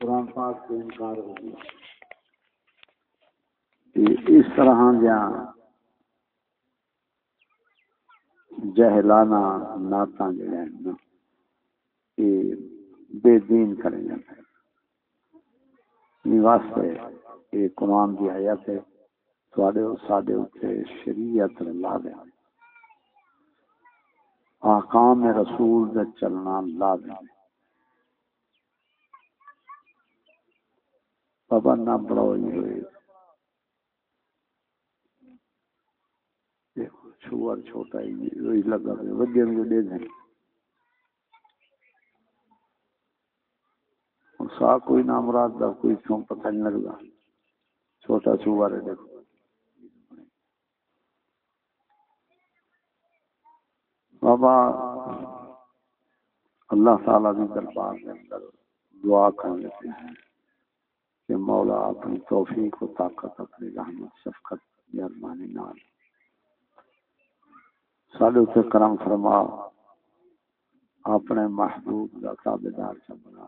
قرآن پاک سے انکار ہو گیا۔ اس طرح دیا جہلانا نعت جڑے یہ بے دین کریں جاتے واسطے یہ قرآن کی آیت ہے تھوڑے ساڈے اتنے شریعت لا دیا آکام رسول دے چلنا لا دیا بابا نہ بڑھوئی ہوئے چھوڑ چھوٹا ہی روئی لگا وجہ میں دے دیں سا کوئی نام رات دا کوئی کیوں پتہ نہیں لگتا۔ چھوٹا چھوار ہے، دیکھو۔ بابا، اللہ تعالی کی دربار کے اندر دعا کر لیتے ہیں کہ مولا اپنی توفیق و طاقت، اپنی رحمت، شفقت مہربانی نال۔ سارے اتنے کرم فرما، اپنے محبوب کا تابے دار چ بنا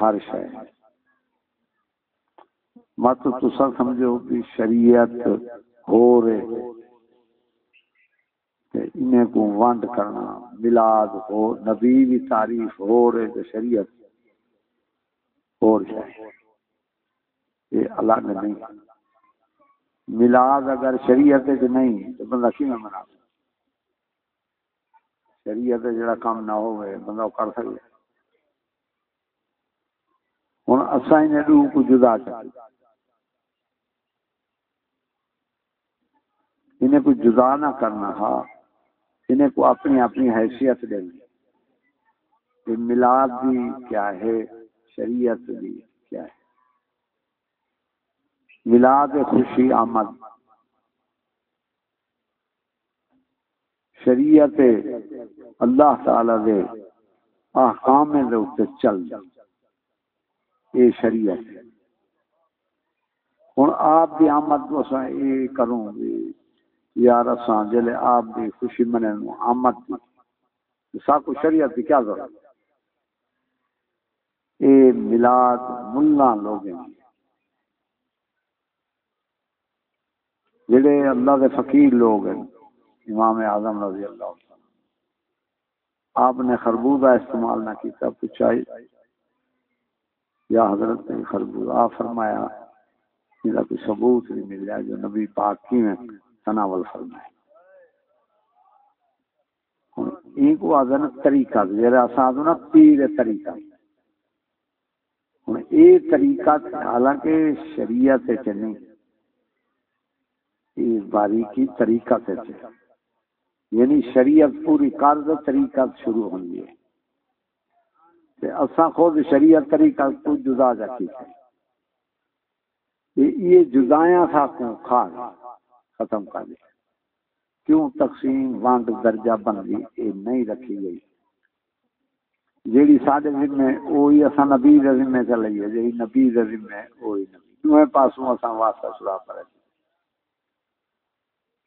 ہر شہ مت تسا سمجھو کہ شریعت ہو رہے انہیں کو ونڈ کرنا، ملاد ہو، نبی بھی تعریف ہو رہے تو شریعت۔ اور یہ الگ نہیں۔ ملاد اگر شریعت نہیں، تو بندہ کی منا؟ شریعت جڑا کام نہ ہوئے، بندہ کر سکے۔ ہوں اصا روح کو جدا کر انہیں کو جدا نہ کرنا ہا انہیں کو اپنی اپنی حیثیت دینی ملاد بھی کیا ہے، شریعت بھی کیا ہے۔ ملاد خوشی آمد۔ شریعت اللہ تعالی دے احکام دے چل۔ یہ شریعت۔ ہوں آپ کی آمد تو یہ کروں گی یار اساں جلے آپ دی خوشی منن آمد دی سب شریعت کی کیا ضرورت؟ اے میلاد ملا لوگ جڑے اللہ دے فقیر لوگ ہیں، امام اعظم رضی اللہ عنہ۔ آپ نے خربوزہ استعمال نہ کیتا پوچھا یا حضرت نے خربوزہ فرمایا، میرا کوئی ثبوت نہیں مل جائے جو نبی پاک کی میں تناول فرمائے ایک کو آدھنا طریقہ جیرا سادھنا پیر طریقہ۔ ہوں یہ طریقہ حالانکہ شریعت سے نہیں، یہ باریکی طریقہ سے یعنی شریعت پوری قرض طریقہ شروع ہونی ہے اساں خود شریعت طریقہ کو جدا جاتی ہے۔ یہ جدایاں تھا کو کھا ختم کر دیا کیوں تقسیم وانگ درجہ بن گئی؟ یہ نہیں رکھی گئی۔ جیڑی سارے ذمے وہی اصا نبی ذمے چ لئیے جی نبی ذمے وہی نبی۔ دوے پاسوں اصا واسطہ سڑا پڑے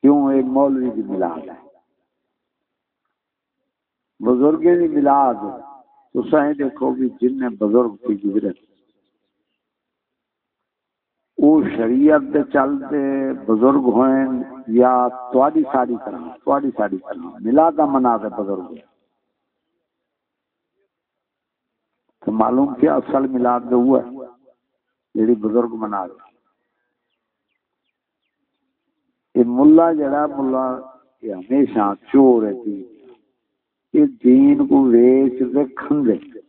کیوں ایک مولوی کی ملاد ہے؟ بزرگ کی ملاد۔ تو سہیں دیکھو بھی جن نے بزرگ کی گزرت۔ او شریعت دے چلتے بزرگ ہوئے یا تواڈی ساری طرح، تواڈی ساری طرح، ملاد منا دے بزرگ تو معلوم کیا اصل ملاد دے ہوا ہے جڑی بزرگ منا دے۔ یہ ملا جڑا، ملا یہ ہمیشہ چور ہے جی، یہ دین کو ویچ دے۔ کھندے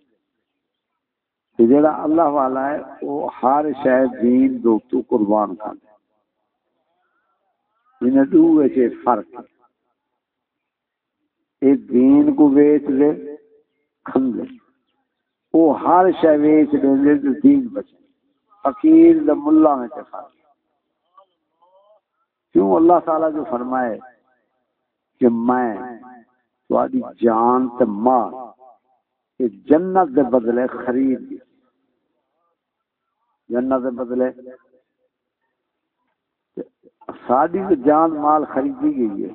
جڑا اللہ والا ہے، وہ ہر شاید دین دو تو قربان کر انہیں دو ویسے فرق ہے۔ دین کو ویچ لے، کھن لے۔ وہ ہر شے ویچ دے لے تو دین بچے۔ فقیر دا ملا میں تے فرق کیوں اللہ تعالی جو فرمائے کہ میں تہاڈی جان تے مال کہ جنت دے بدلے خرید جنت دے بدلے۔ ساری جان مال خریدی گئی ہے،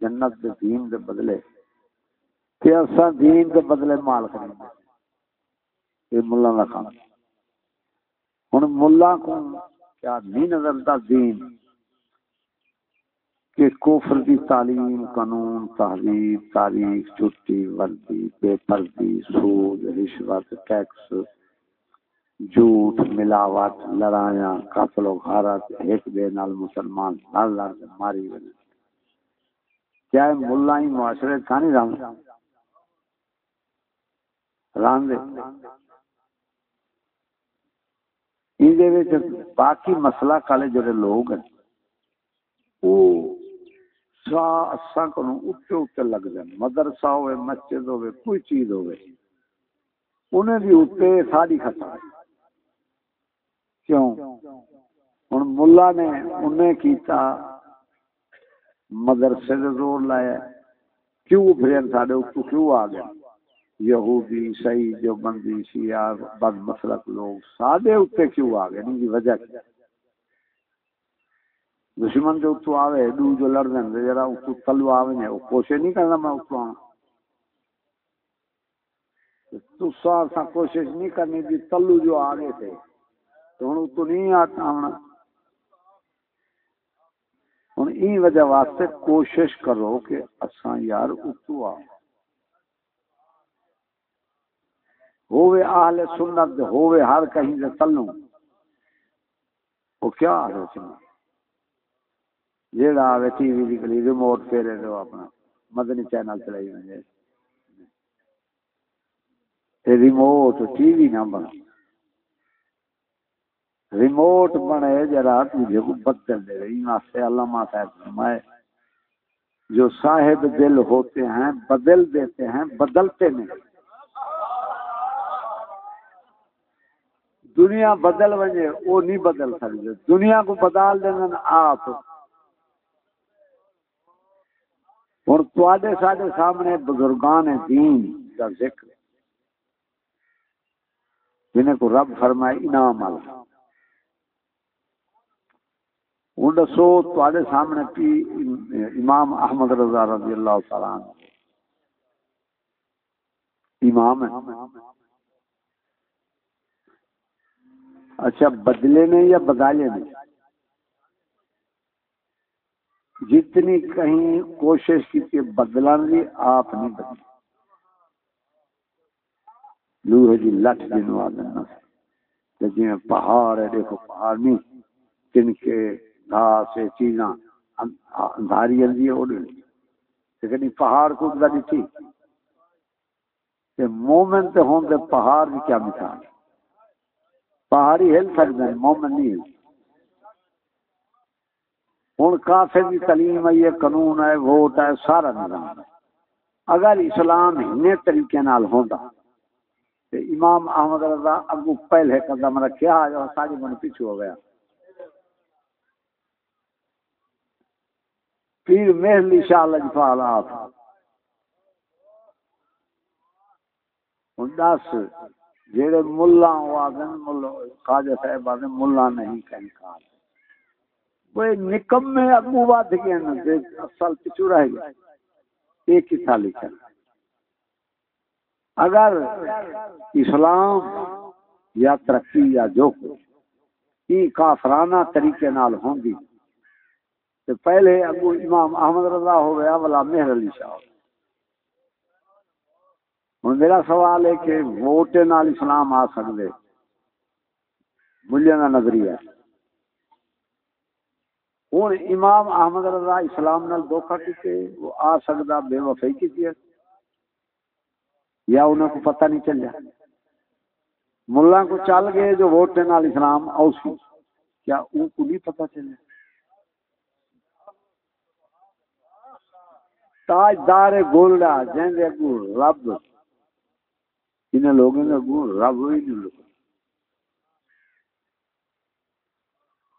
جنت دے دین دے بدلے۔ کہ اساں دین دے بدلے مال خرید یہ ملا کا کام۔ ہن ملا کو کیا نہیں نظر دا دین۔ کہ کفر دی تعلیم، قانون تحریر تاریخ چھٹی وردی بے پردی سود رشوت، ٹیکس، جھوٹ، ملاوٹ، لڑائیاں، قتل و غارت، ایک بے نال مسلمان، لڑ لڑ کے ماری بنے کیا ہے ملا ہی معاشرے کا نہیں رام؟ رام دے۔ باقی مسئلہ کالے جڑے لوگ ہیں، وہ سا اساں کو اٹھے اٹھے لگ جائیں مدرسہ ہوئے مسجد ہوئے کوئی چیز ہوئے انہیں بھی اٹھے ساری خطا ہے۔ کیوں؟ ہوں ملا نے انہیں کیتا مدرسے سے زور لایا، کیوں پھر سارے اتو کیوں آ گیا یہودی صحیح جو بندی شیعہ، بد مسلک لوگ سادے اتنے کیوں آ گئے؟ نہیں وجہ کیا دشمن جو اتو آوے دو جو لڑ دیں جرا اتو تلو آوے نے وہ کوشش نہیں کرنا میں اتو آنا تو سا سا کوشش نہیں کرنی تھی تلو جو آگے تھے تو ہوں اتو نہیں آتا ہونا ہوں این وجہ واسطے کوشش کرو کہ اساں یار اتو آ ہوئے اہل سنت ہوئے ہر کہیں سے تلوں وہ کیا آ سنت جیڑا آوے ٹی وی نکلی ریموٹ پھیرے دو اپنا مدنی چینل چلائی وجے ریموٹ ٹی وی نہ بنا ریموٹ بنے جرا تجھے کو بدل دے رہی۔ نا واسطے علامہ صاحب فرمائے، جو صاحب دل ہوتے ہیں، بدل دیتے ہیں، بدلتے نہیں۔ دنیا بدل وجے وہ نہیں بدل سکتے۔ دنیا کو بدل دینا، آپ ہوں تے سارے سامنے بزرگان دین کا ذکر جنہیں کو رب فرمائے انعام والا ہوں دسو تے سامنے کی امام احمد رضا رضی اللہ تعالی امام ہے۔ اچھا بدلے میں یا بدالے میں جتنی کہیں کوشش کی کہ بدلن بھی آپ نہیں بدل لوہ جی لٹ جنوا دینا جی پہاڑ ہے، دیکھو پہاڑ نہیں، جن کے گھاس چیزاں اندھاری اندھی اڑ لیکن پہاڑ کو گا تھی مومن تے ہوں تے پہاڑ کی کیا مثال پہاڑی ہل سکتے ہیں، مومن نہیں ہل۔ ہوں کافر کی تعلیم ہے، یہ قانون ہے، ووٹ ہے، سارا نظام ہے۔ اگر اسلام ہنے طریقے نال ہوندا، تے امام احمد رضا اگو پہلے قدم رکھیا جو ساری من پیچھے ہو گیا۔ پیر مہلی شاہ لجپال آپ۔ دس جہے ملا وہ آدھے خواجہ صاحب آدھے ملا نہیں کہیں کار۔ وہ نکم نکمے اگو ود گئے اصل پچھو رہ گیا ایک ہی تھا لکھا اگر اسلام یا ترقی یا جو کچھ یہ کافرانہ طریقے نال ہوں گی۔ تو پہلے ابو امام احمد رضا ہو گیا، والا مہر علی شاہ۔ ہوں میرا سوال ہے کہ ووٹ نال اسلام آ سکتے ملیاں کا نظریہ۔ ہوں امام احمد رضا اسلام نال دھوکا کیتے، وہ آ سکتا بے وفائی کی یا انہوں کو پتہ نہیں چلیا۔ ملا کو چل گئے جو ووٹ نال اسلام، اوسی۔ کیا ان کو نہیں پتہ چلیا؟ تاجدار گولڈا جن اگو رب۔ ان لوگوں نے اگو رب ہی نہیں لوگ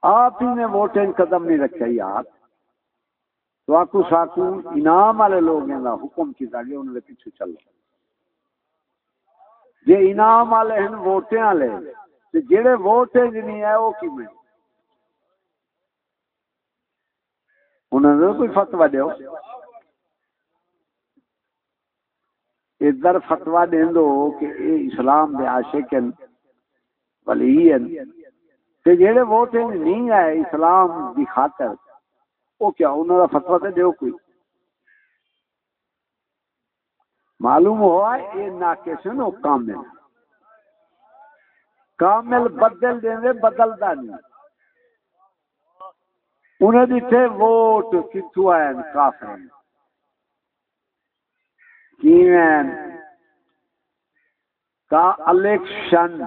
آپ ہی نے ووٹیں قدم نہیں رکھا یار تو آکو ساکو انعام والے لوگ ہیں حکم کی گیا انہوں نے پیچھے چل۔ جی انعام والے ہیں، ووٹیں والے۔ جہے ووٹ نہیں ہے، وہ کی میں انہوں نے کوئی فتوا دیو؟ ادھر فتوا دین دو کہ اے اسلام دے عاشق ہیں، ولی ہیں۔ تے جڑے ووٹ نہیں آئے اسلام دی خاطر او کیا، انہاں دا فتوا تے دیو کوئی؟ معلوم ہوا اے ناقص نو کامل۔ کامل بدل دیں دے، بدلدا نہیں۔ انہیں دیتے ووٹ کتھو آئے کافر۔ کیویں؟ کا الیکشن۔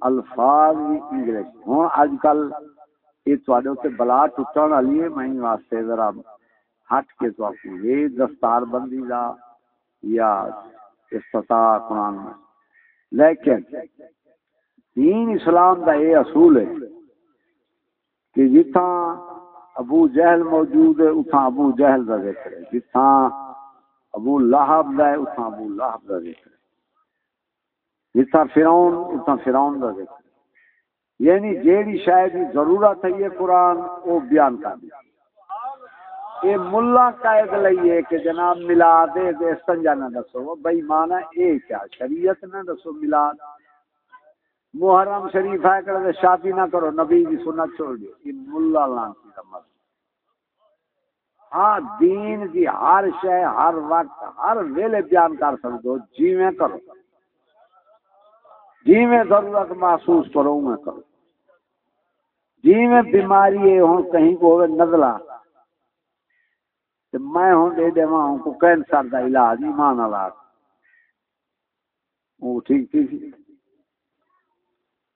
الفاظ بھی انگلش ہوں اج کل یہ تے بلا ٹوٹن والی ہے، میں واسطے ذرا ہٹ کے تو آپ یہ دستار بندی دا یا استطاع قرآن میں۔ لیکن دین اسلام دا یہ اصول ہے کہ جتھا ابو جہل موجود ہے اتھا ابو جہل دا ذکر ہے۔ جتھا ابو لہب دا ہے اتھا ابو لہب دا ذکر ہے۔ جتنا فرعون اتنا فرعون دا ذکر یعنی جیڑی شاید ضرورت ہے یہ قرآن، وہ بیان کر دیا یہ ملا قائد لئیے کہ جناب ملاد دے استنجا نہ دسو۔ بھائی مانا اے کیا؟ شریعت نہ دسو ملاد محرم شریف ہے کہ شادی نہ کرو، نبی کی سنت چھوڑ دیو۔ یہ ملا لانتی کا مطلب ہاں دین کی ہر شے، ہر وقت، ہر ویلے بیان کر سکتے جی میں کرو۔ جی میں ضرورت محسوس کروں میں کروں۔ جی میں بیماری ہوں کہیں کو ہوئے نزلہ۔ میں ہوں دے دے ہوں کو کینسر دا علاج، ایمان علاج وہ ٹھیک ٹھیک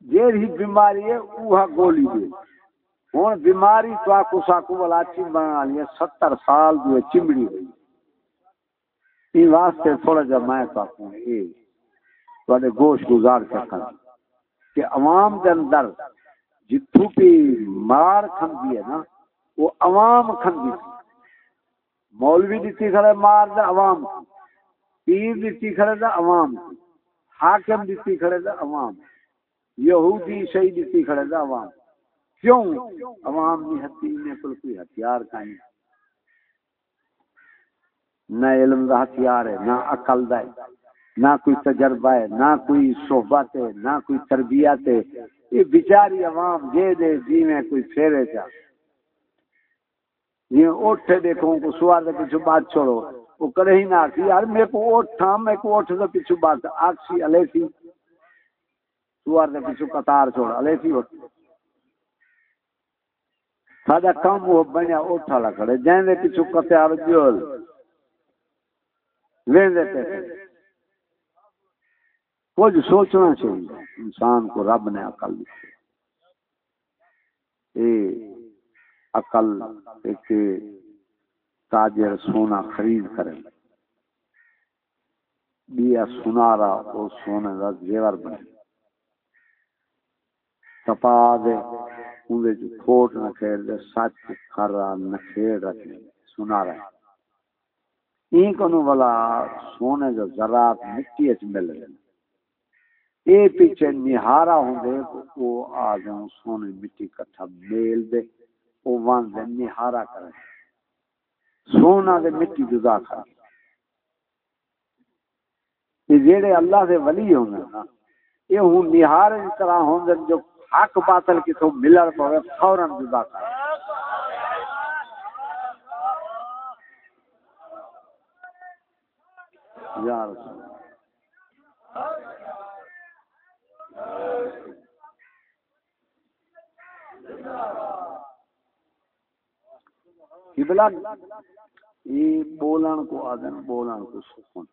جیر ہی بیماری ہے وہ گولی دے ہوں بیماری تو آکو ساکو والا چیم بنا لیا ستر سال جو چمڑی ہوئی۔ یہ واسطے تھوڑا جا میں تو آکو اے۔ تھوڑے گوشت گزار سکن۔ کہ عوام کے اندر جی جتھو بھی مار کھندی ہے نا وہ عوام کھندی مولوی دیتی کھڑے مار دا عوام پیر دیتی کھڑے دا عوام حاکم دیتی کھڑے دا عوام یہودی شہی دیتی کھڑے دا عوام کیوں؟ عوام نہیں ہتی میں کوئی ہتھیار کہیں نہ علم دا ہتھیار ہے، نہ عقل دا ہے۔ نہ کوئی تجربہ ہے، نہ کوئی صحبت ہے، نہ کوئی تربیت ہے۔ یہ بیچاری عوام دے دے جی میں کوئی پھیرے جا۔ یہ اٹھے دیکھو کو سوار دے پیچھو بات چھوڑو۔ وہ کرے ہی نہ آکسی یار میرے کو اٹھ تھا میں کو اٹھ دے پیچھو بات۔ آکسی علیہ تھی سوار دے پیچھو قطار چھوڑا علیہ تھی اٹھ سادہ کم وہ بنیا اٹھا لکھڑے جائیں دے پیچھو قطار جول وین دے پیچھو کچھ سوچنا چاہیے انسان کو رب نے عقل دی۔ عقل ایک تاجر سونا خرید کرے۔ دیا سنارا وہ سونے کا زیور بنے۔ تپا دے اندر جو کھوٹ نہ کھیڑ دے، سچ کھرا نہ کھیڑ رکھے سنارا این کنو والا سونے جو ذرات مٹی اچ مل رہے۔ اے پیچھے نہارا ہوں دے وہ آ جاؤں سونے مٹی کٹھا میل دے وہ وان دے نہارا کرے۔ سونا دے مٹی جدا کر۔ یہ جیڑے اللہ دے ولی ہوں نا، یہ ہوں نہارے اس طرح ہوں دے جو حق باطل کی تو ملر پڑے فوراً جدا کر۔ یا رسول قبلہ یہ بولن کو آدن، بولن کو سکون۔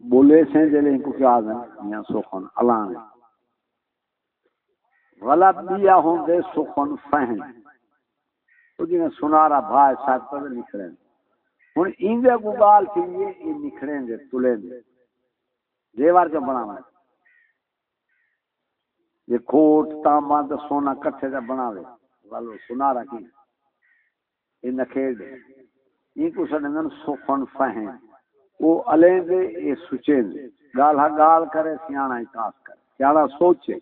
بولے سے جلے کو کیا آدن؟ یا سکون علان غلط دیا ہوں دے سکون فہم۔ تو جنہیں سنارا بھائی صاحب پر لکھ رہے ہیں ہوں ایندے کو گال تھی یہ نکھڑیں گے، تلیں گے۔ دیوار جو بنا ہے یہ کھوٹ تاما تو سونا کٹھے کا بنا دے والو سنا رکھی یہ نکھیڑ دے۔ یہ کو سنگن سخن فہم۔ وہ الیں دے، یہ سچے دے۔ گال ہا گال کرے سیانا ہی کاس کرے۔ سیانا سوچے۔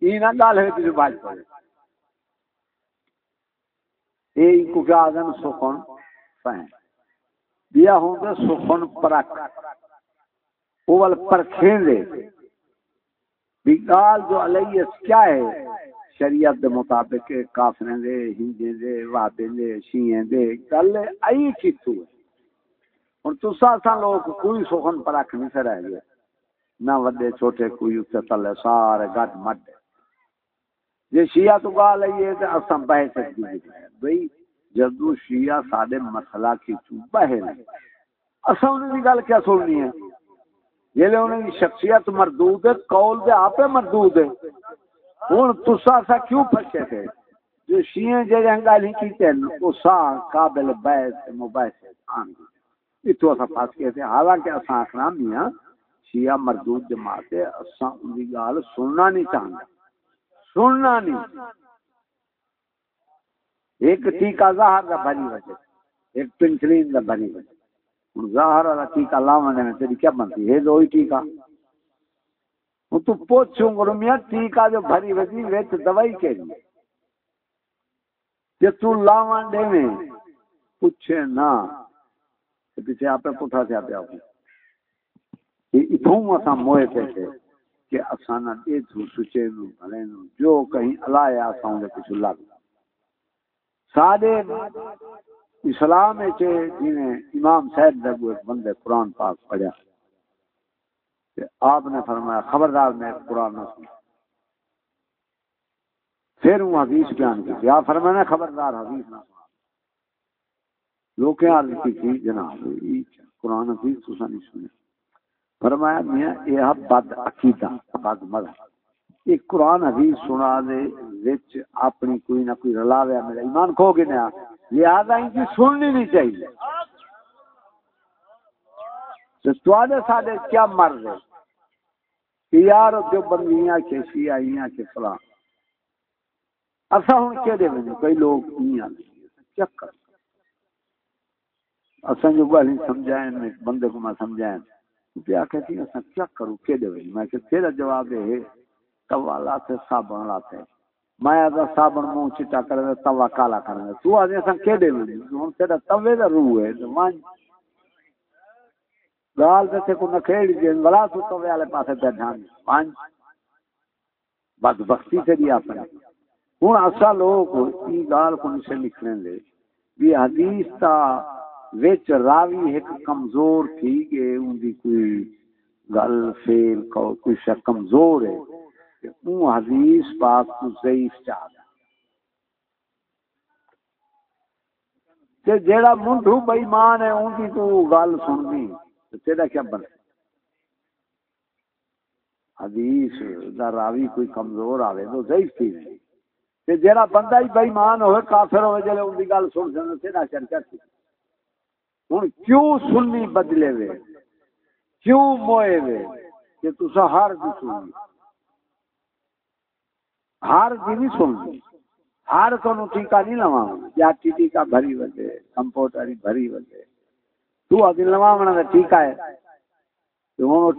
یہ نہ گال ہے تجھے باج پڑے۔ اے کو کیا آدم سخن فہم۔ بیا ہوں گے سخن پرک اول پرکھیں دے۔ بگال جو علیہ کیا ہے؟ شریعت دے مطابق کافریں دے ہندے دے، وعدے دے شیئیں دے، گل ائی کیتو ہے۔ اور تو سا لوگ کوئی سخن پرک نہیں سے رہ گئے نہ وڈے، چھوٹے، کوئی اتنے تلے سارے گڈ مڈ۔ جی شیعہ تو گا لئیے تو اصا بہ سکتی جی۔ بھائی جدو شیعہ سارے مسئلہ کی تو بہ نہیں اصا انہیں کی گل کیا سننی ہے؟ جی انہیں کی شخصیت مردود ہے، قول دے آپ مردود ہے ہوں تسا سا کیوں پھسے تھے جو شیعہ جی گل ہی کیتے ہیں وہ سا قابل بحث مباحث آن اتو اصا پھس گئے تھے۔ حالانکہ اصا آخنا میاں شیعہ مردود جماعت ہے اصا ان کی گل سننا نہیں چاہتا سننا نہیں۔ ایک ٹیکا ظاہر کا بھری وجہ، ایک پنسلین کا بھری وجہ۔ ظاہر والا ٹیکا لاونے میں تیری کیا بنتی ہے دو ہی ٹیکا ہوں تو پوچھوں گا میاں ٹیکا جو بھری وجہ ویچ دوائی کے لیے کہ تو لاون دے میں پوچھے نہ پیچھے آپ پٹھا سے آپ آپ اتوں اساں موئے پہ تھے کہ اسانا دے تو سچے نو بھلے نو جو کہیں الایا اساں دے کچھ لگ سادے اسلام امام صاحب دے ایک بندے قرآن پاک پڑھیا۔ آپ نے فرمایا، خبردار میں قرآن نہ سنا پھر وہ حدیث بیان کی آپ فرمایا خبردار حدیث نہ سنا لوگ کیا لکھی تھی، جناب قرآن حدیث تو نہیں سنے فرمایا میاں یہ ہاں بد عقیدہ، بد مذہب۔ ایک قرآن حدیث سنا دے، وچ اپنی کوئی نہ کوئی رلا ویا میرا ایمان کھو گیا لہذا ان کی سننی نہیں چاہیے۔ تو سارے کیا مر رہے؟ کہ یار جو بندیاں کے شیعہ کے فلاں۔ اصا ہوں کہ دے میں کئی لوگ نہیں آتے کیا کر جو گل سمجھائیں بندے کو میں سمجھائیں کیا کہتی ہیں کیا کروں کہ دے میں کہ تیرا جواب ہے توا لاتے صابن لاتے میں اگر صابن منہ چٹا کر دے توا کالا کر دے تو آدھے اساں کے دے میں ہن تیرا توے دا روح ہے، تو مان گال تے کو نہ کھیڑ دے ولا تو توے والے پاسے تے دھیان مان بد بختی سے دی اپنے ہن اسا لوگ ای گال کو سے لکھنے دے۔ بھی حدیث تا وچ راوی ایک کمزور تھی کہ ان دی کوئی گل فیل کو کوئی شک کمزور ہے۔ کہ اون حدیث پاک کو ضعیف چاہ تے جیڑا منڈو بے ہے ان دی تو گل سننی تے تیرا کیا بن حدیث دا راوی کوئی کمزور آوے تو ضعیف تھی تے جیڑا بندہ ہی بے ہوئے، کافر ہوئے جلے ان دی گل سن سن، تیرا چرچا تھی؟ ہوں کیوں سننی بدلے وے؟ کیوں موئے وے؟ کہ تسا ہر دی سننی۔ ہر دی نہیں سننی کو ٹیکا نہیں لوا یا ٹیکا بھری وجے کمپوٹر بھری وجے تو ابھی لوا کا ٹیکا ہے۔ ہوں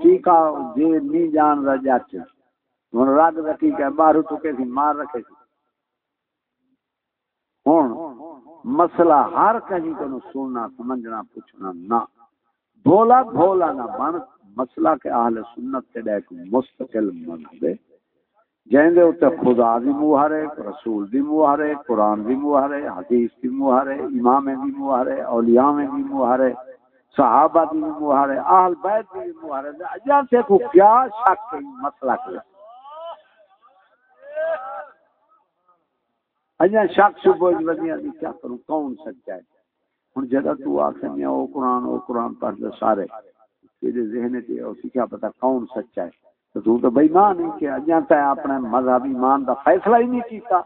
جی نہیں جان رہا جات ہوں کا ٹیکا ہے باہر سی مار رکھے سی ہوں، مسئلہ ہر کہیں کو سننا، سمجھنا، پوچھنا نہ۔ بولا بھولا نہ بن۔ مسئلہ کے اہل سنت کے ایک مستقل منہبے جہن دے اوتے خدا دی موہر ہے، رسول دی موہر ہے، قرآن دی موہر ہے، حدیث دی موہر ہے، امام دی موہر ہے، اولیاء دی موہر ہے، صحابہ دی موہر ہے، اہل بیت دی موہر ہے۔ اجا سے کو کیا شک مسئلہ کیا اجا شک سے شبہ ودیاں دی، کیا کروں؟ کون سچا ہے؟ ہن جدا تو آکھے او قرآن او قرآن پڑھ دے سارے۔ تیرے ذہن تے او کیا پتہ کون سچا ہے؟ تو تو تو بے نہیں کہ اجا تے اپنے مذہب ایمان دا فیصلہ ہی نہیں کیتا۔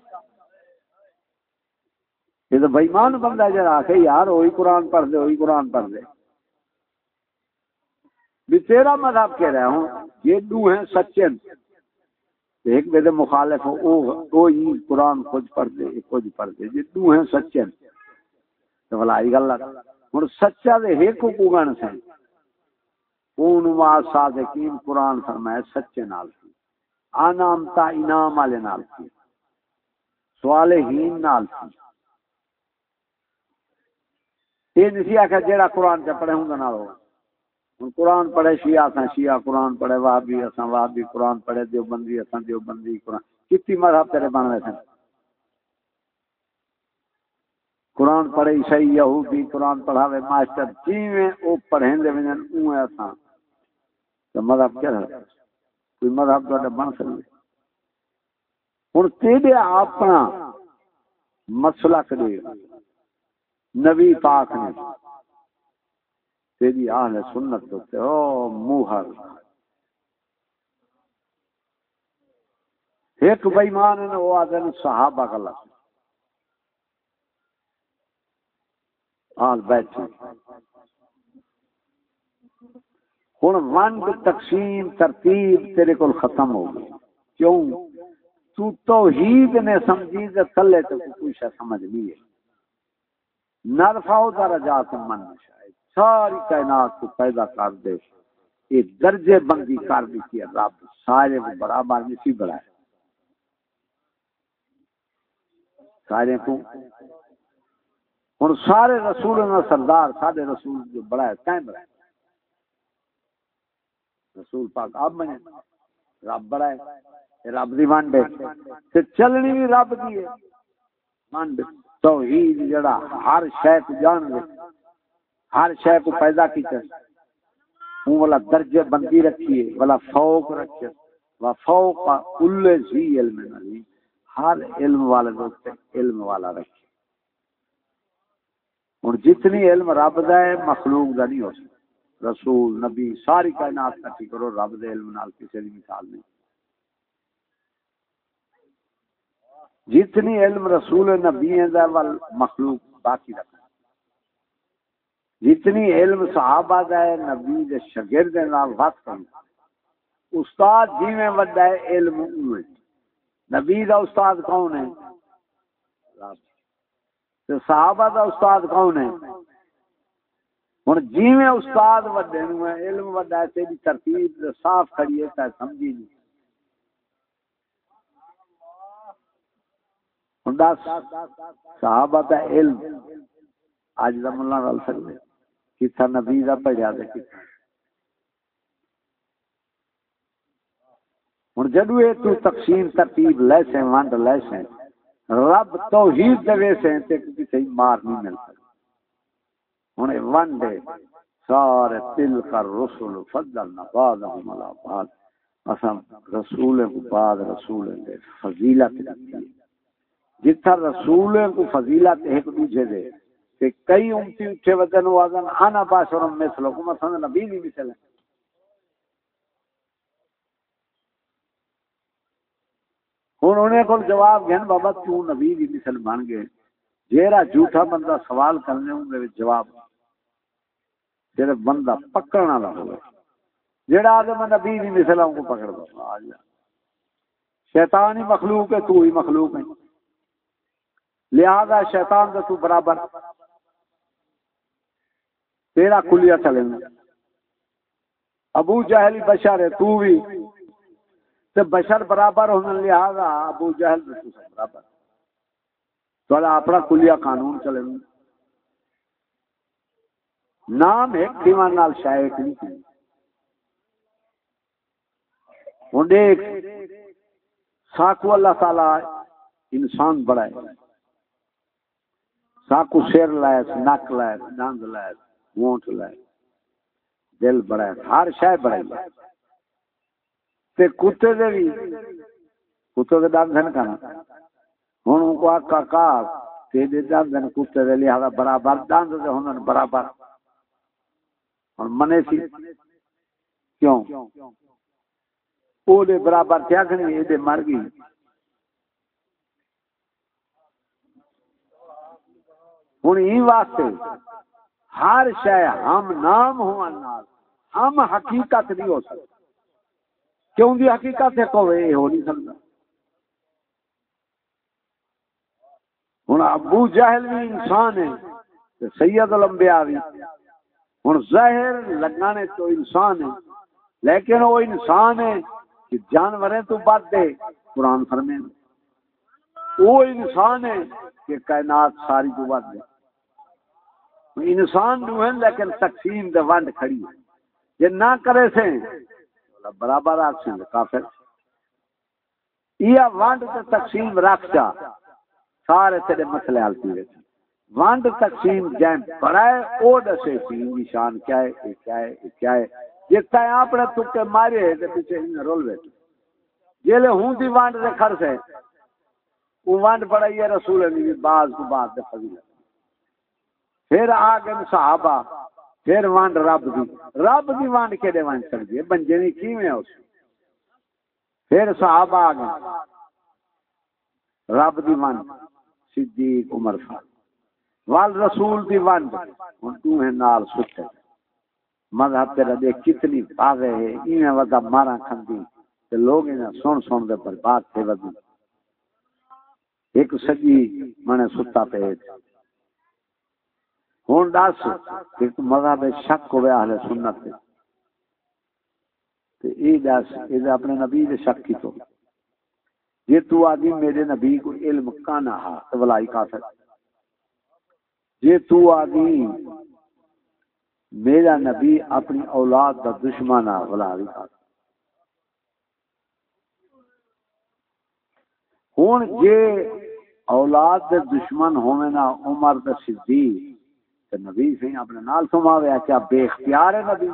یہ تو بے ایمان بندہ جڑا کہ یار وہی قرآن پڑھ دے وہی قرآن پڑھ دے بھی تیرا مذہب کہہ رہا ہوں، یہ دو ہیں سچے ایک میرے مخالف وہ ہی قرآن خود پڑھ دے خود پڑھ دے جی دو ہیں سچے تو بلا آئی گل ہوں سچا دے ایک کو گن سے اون وا صادقین قرآن فرمائے، سچے نال تھی انعام تا انعام والے نال تھی سوال ہین نال تھی یہ نہیں آخر جہاں قرآن چ پڑھے ہوں نال ہوں قرآن پڑھے، شیعہ اساں شیعہ قرآن پڑھے، وہابی اساں وہابی قرآن پڑھے، دیوبندی اساں دیوبندی قرآن۔ کتنی مذہب تیرے بن رہے تھے قرآن پڑھے، عیسائی، یہودی قرآن پڑھاوے، ماسٹر جی او پڑھیں دے ونجن اوے اساں تو مذہب کیا ہے؟ کوئی مذہب تو بن سکے۔ ہن تیرے اپنا مسئلہ کرے نبی پاک نے۔ تیری اہل سنت تے او موہر۔ ایک بے ایمان نے وہ آدھے صحابہ کا لفظ۔ آل بیٹھے ہوں ونڈ، تقسیم، ترتیب تیرے کو ختم ہو گئی۔ کیوں؟ تو توحید نے سمجھی تے تھلے تو کچھ سمجھ نہیں ہے۔ نرفاؤ درجات من شاید ساری کائنات کو پیدا کر دے۔ یہ درجے بندی کر دی کی رب سارے کو برابر نہیں بڑا ہے سارے کو۔ ہوں سارے رسول سردار، سارے رسول جو بڑا ہے کہیں بڑا ہے رسول پاک آپ بنے رب بڑا ہے رب دی مان ونڈ ہے چلنی بھی رب دی ہے۔ مان ونڈ توحید جڑا ہر شے کو جان لے، ہر شے کو پیدا کیتا۔ ہوں والا درجے بندی رکھیے والا فوق رکھے و فوق کل ذی علم نہیں ہر علم والے دوست علم والا رکھے۔ ہوں جتنی علم رب دا ہے، مخلوق دا نہیں ہو سکتا۔ رسول، نبی، ساری کائنات کٹھی کرو رب دے علم نال کسی دی مثال نہیں۔ جتنی علم رسول نبی ہے دا ول مخلوق باقی رکھنا۔ جتنی علم صحابہ دا ہے نبی دے شاگرد نال وقت کرنا۔ استاد جی میں وڈا ہے، علم اوے نبی دا استاد کون ہے؟ صحابہ دا استاد کون ہے؟ ہن جویں استاد وڈے نو علم وڈا ہے، تیری ترتیب صاف کھڑی ہے تے سمجھی نہیں ہن دس، صحابہ دا علم۔ اج دا ملہ رل سکدے۔ کتھا نبی دا پڑھیا تے کتھا۔ ہوں جدو یہ تو تقسیم ترتیب لے سے ونڈ لے سے رب توحید دے سے تے کسی مار نہیں مل سکتا ہوں ونڈ سارے تل کر رسول فضل بعضهم على بعض۔ اساں رسول کو بعد رسول دے۔ فضیلت رکھی جتھا رسول کو فضیلت ایک دوسرے دے۔ کہ کئی امتی اٹھے ودن وازن انا باشرم مثلکم مثلا نبی بھی مثل ہے ہوں انہیں کو جواب گئے بابا کیوں نبی دی مثل بن گئے۔ جیڑا جھوٹا بندہ سوال کرنے ہوں جواب صرف بندہ پکڑنے والا ہوگا جیڑا آدم نبی دی مثل کو پکڑ دو شیطان ہی مخلوق ہے، تو ہی مخلوق ہے۔ لہذا شیطان کا تو برابر۔ تیرا کلیا چلے۔ ابو جہل بشر ہے، تو بھی۔ تو بشر برابر ہونے لہذا ابو جہل برابر۔ تو اپنا کلیا قانون چلے۔ نام ایک دیوان نال شاید نہیں کی ہوں دیکھ ساکو اللہ تعالی انسان بڑا ہے ساکو سیر لائے، نک لائے دند لائے وونٹ لائے۔ دل بڑا ہے ہر شاید بڑا ہے تے کتے دے بھی کتے دے دان دھن کنا ہن کو آکا کا تے دے دان دھن کتے دے لہذا برابر دان دے ہن برابر۔ ہن منے سی۔ کیوں؟ او دے برابر کیا کھنی اے دے مر گئی۔ ہن ای واسطے ہر شے ہم نام ہون نال ہم حقیقت نہیں ہو سکتے۔ کیوں دی حقیقت ہے؟ کوئی ہو نہیں سکتا۔ ہوں ابو جہل بھی انسان ہے سید الانبیاء بھی۔ ہوں ظاہر لگانے تو انسان ہے لیکن وہ انسان ہے کہ جانوریں تو بات دے، قرآن فرمے وہ انسان ہے کہ کائنات ساری تو بات دے۔ انسان جو ہیں لیکن تقسیم دے ونڈ کھڑی ہے۔ یہ نہ کرے سے برابر آگ سے کافر۔ یہ ونڈ تے تقسیم رکھ جا، سارے تیرے مسئلے حل پیے ونڈ تقسیم جائیں بڑا ہے او دسے سی نشان کیا ہے یہ کیا ہے یہ کیا ہے جتا ہے اپنے تکے مارے تے پیچھے ہن رول بیٹھ جیلے ہوں دی وانڈ دے کھر سے وہ وانڈ پڑھائی ہے رسول اللہ بعض کو بعد دے فضیلت۔ پھر آگے صحابہ، پھر وانڈ رب دی۔ رب دی وانڈ کے دے وانڈ چڑھ گئے بنجے نہیں، کی میں اس؟ پھر صحابہ آگے۔ رب دی وانڈ صدیق عمر خان۔ وال رسول دی وانڈ ان تو ہے نال سکتے مذہب تیرا دے کتنی پاگے ہے۔ ایمیں ودا مارا کھندی۔ تے لوگ انہیں سن سن دے پر بات تھے ودی ایک سجی منے ستا پہ ہون داس کہ مذہب شک ہوئے اہل سنت تے۔ تے ای داس اے اپنے نبی دے شک کی تو۔ یہ تو آدمی میرے نبی کو علم کانا ہا، تو ولائی کافر یہ تو آدمی میرا نبی اپنی اولاد دا دشمن ہے ولائی ہوں جے اولاد دے دشمن ہوئے نا، عمر دے صدیق، تے نبی سے اپنے نال سماویا کیا بے اختیار ہے نبی؟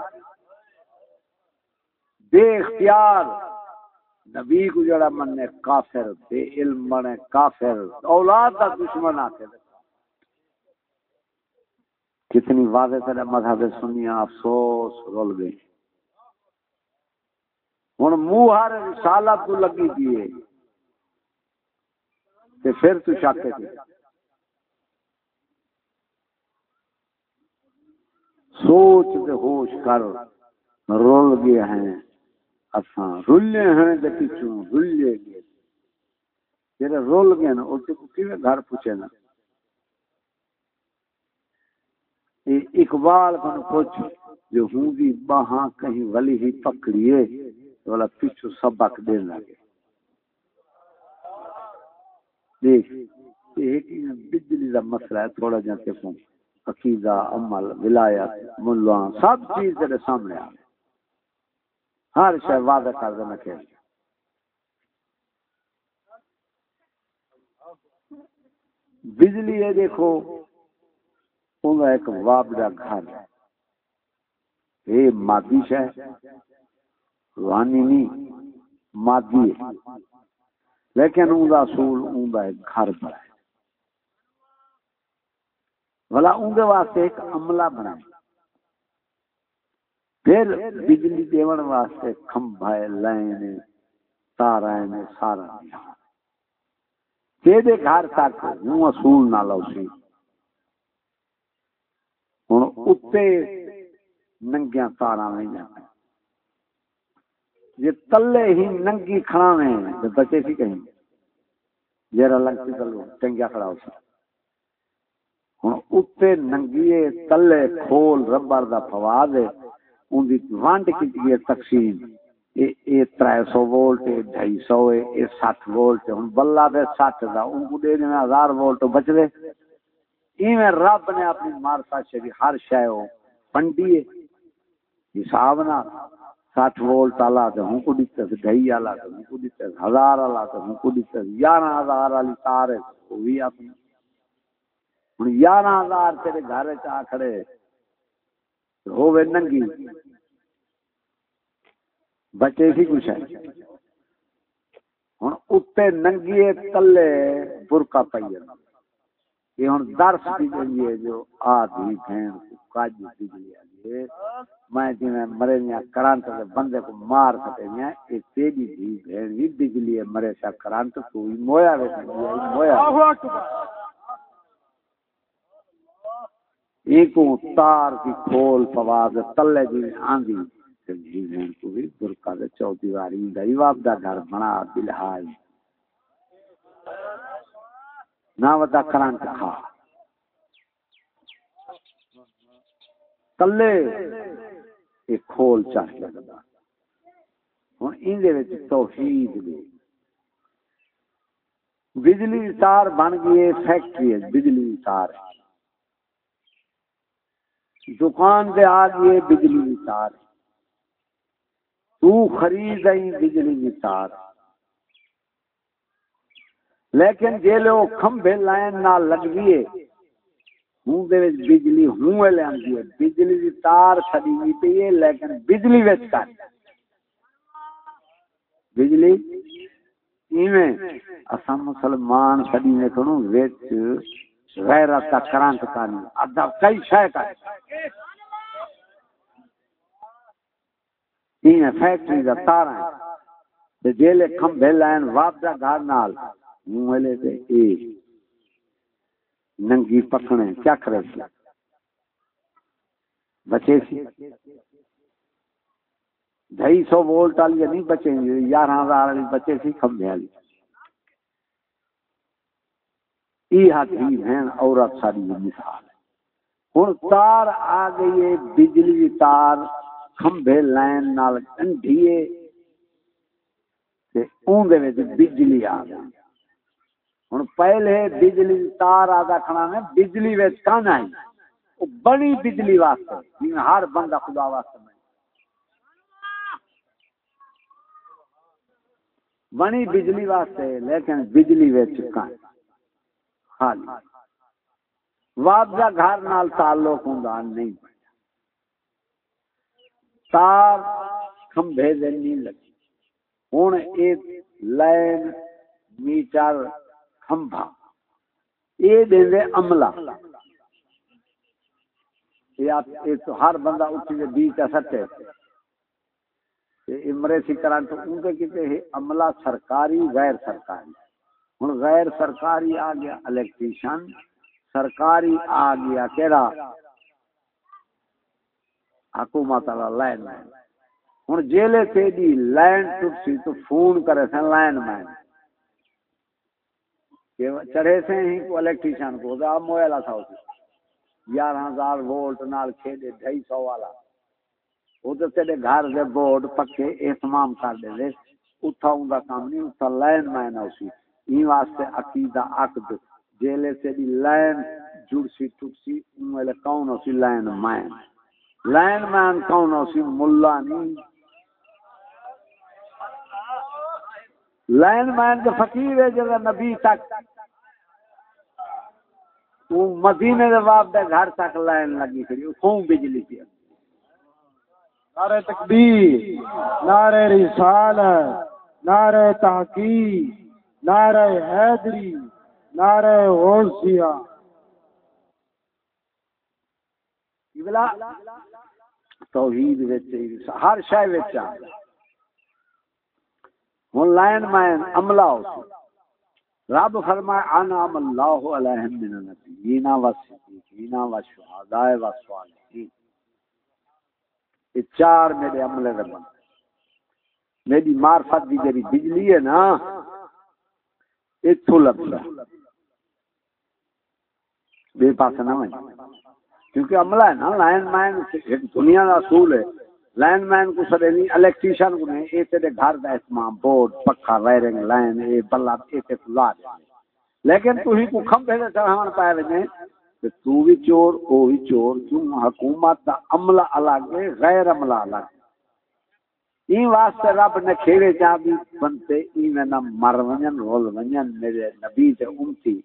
بے اختیار۔ نبی کو جڑا مننے کافر، بے علم منے کافر، اولاد دا دشمن آتے کتنی واضح طرح مذہب سنیا افسوس، رول گئی۔ ہوں منہ ہر رسالت کو لگی دیے تے پھر تو شک ہے۔ سوچ دے ہوش کر۔ رول گئے ہیں۔ اساں رلے ہیں دے پیچھوں رلے گئے۔ جڑے رول گئے نا اوتے کو کیویں گھر پوچھے نا اے اقبال کو پوچھ، جو ہوں دی باہاں کہیں ولی ہی پکڑیے والا پیچھو سبق دین لگے۔ دیکھ ایک بجلی دا مسئلہ ہے، تھوڑا جا کے فون عقیدہ، عمل، ولایت، ملواں، سب چیز تیرے سامنے آ ہر شے وعدہ کر دینا کہ بجلی ہے دیکھو ان ایک وابڑا گھر ہے یہ مادی شے روحانی نہیں، مادی ہے۔ لیکن اون دا اصول اون دا ایک گھر بنا ہے۔ بلا اون دے واسطے ایک عملہ بنا پھر بجلی دیون واسطے کھمبا ہے لائن تارا ہے سارا تے دے گھر تک ہوں اصول نہ لو سی ہن اتے ننگیاں تاراں نہیں جاندے یہ تلے ہی ننگی کھڑاوے تے بچے سی کہیں۔ جرا لگ سی تلو، ٹنگیا کھڑا ہو سی ہن اتے ننگیے تلے کھول ربر دا فواد ہے ان دی وانڈ کی تقسیم۔ اے ترائے سو وولٹ ڈھائی سو، اے سٹھ وولٹ۔ ہن بلا دے سٹھ دا، ان کو دے دینا ہزار وولٹ بچ دے ایویں رب نے اپنی مارتا شری ہر شے او پنڈی جی حساب نہ سٹھ وولٹ والا تے ہن کو دتے ڈھائی والا تے ہن کو دتے ہزار والا تے ہن کو دتے گیارہ ہزار والی تار ہے، وہ بھی اپنی۔ ہن گیارہ ہزار تیرے گھر چ کھڑے۔ ہوے ننگی۔ بچے سی کچھ ہے۔ ہن اتے ننگی تلے برقع پئی یہ ہن درس دی گئی ہے جو آدھی بہن کاج دی گئی ہے میں جی میں مرے نیا کرانت دے بندے کو مار سکتے نیا اے تیری دی بہن بھی بجلی ہے مرے سا کرانت کوئی مویا وے مویا ایکو تار کی کھول پواز تلے جی آندھی جی بہن کو بھی برکا دے چوتھی واری گئی واپ دا گھر بنا بلحاظ نہ ودا کرانت کھا۔ تلے ایک کھول چاہ لگتا ہوں ان توحید دے بجلی تار بن گئی فیکٹری ہے، بجلی تار دکان پہ آ گئے بجلی تار تو خرید آئی بجلی تار لیکن جی لو کھمبے لائن نہ لگ گئے ہوں دے وچ بجلی ہوں لے آندی ہے۔ بجلی دی تار کھڑی ہوئی پئی ہے، لیکن بجلی وچ کر۔ بجلی؟ ایویں اساں مسلمان کھڑی نے کھڑو وچ غیرت کا کرانت کانی ادب کئی شے کا ایویں فیکٹری دا تار ہے تے جیلے کھمبے لائن واپس گھر نال ہوں لے تے اے ننگی پکھنے کیا کرے سی بچے سی۔ ڈھائی سو وولٹ والی نہیں بچے گیارہ ہزار والی بچے سی کھمبے والی۔ ہیں عورت ساری مثال ہوں تار آ گئی ہے، بجلی تار کھمبے لائن نال گنڈیے بجلی آ گئی۔ ہوں پہلے بجلی تار آدھا کھڑا میں بجلی ویچ کان آئی وہ بڑی بجلی واسطے ہر بندہ خدا واسطے میں بنی بجلی واسطے، لیکن بجلی ویچ کان خالی۔ واپس گھر نال تعلق ہوں نہیں۔ تار کھمبے دے نہیں لگی۔ ہوں ایک لائن میٹر کھمبا یہ دے دے عملہ۔ تو ہر بندہ اٹھی دے بیچ سٹے۔ امرے سی کران تو ان کے کہتے ہیں، عملہ سرکاری، غیر سرکاری۔ ہوں غیر سرکاری آ گیا الیکٹریشن، سرکاری آ گیا کہڑا حکومت والا لائن مین ہوں جیلے سے دی لائن ٹوٹ سی تو فون کرے سن لائن مین چڑھے سے ہی کو الیکٹریشن کو دا مویلا تھا اسی گیارہ ہزار وولٹ نال کھیڈے ڈھائی سو والا۔ وہ تو تیرے گھر دے بورڈ پکے اہتمام کر دے دے۔ اتھا ہوں دا کام نہیں اتھا لائن مین اسی۔ این واسطے عقیدہ، عقد۔ جیلے سے دی لائن جڑ سی ٹوٹ سی ان والے کون اسی لائن مین لائن مین کون اسی ملا نہیں۔ لائن مین کے فقیر ہے جگہ نبی تک۔ مدینے دے باپ دے گھر تک لائن لگی کری خون بجلی تھی نعرہ تکبیر نعرہ رسالت نعرہ تحقیق نعرہ حیدری نعرہ غوثیہ۔ توحید وچ ہر شے وچ ہن لائن مین عملہ ہو رب فرمائے انعام اللہ علیہم من صدیقین و النبیین والصدیقین والشہداء والصالحین یہ چار میرے عملے دے بندے میری معرفت دی جڑی بجلی ہے نا ایتھوں لبدا بے پاس نہ ہوئے کیونکہ عملہ ہے نا لائن مین ایک دنیا کا اصول ہے لائن مین کو سڑے نہیں الیکٹریشن کو نہیں اے تیرے گھر دا استعمال بورڈ پکا وائرنگ لائن اے بلا اے تے لا دے لیکن تو ہی کو کھمبے دے چڑھان پائے ونے تے تو بھی چور، او بھی چور، کیوں حکومت دا عملہ الگ ہے، غیر عملہ الگ این واسطے رب نے کھیڑے چاہ بھی بنتے، این نہ مر ونجن، رول ونجن، میرے نبی تے امتی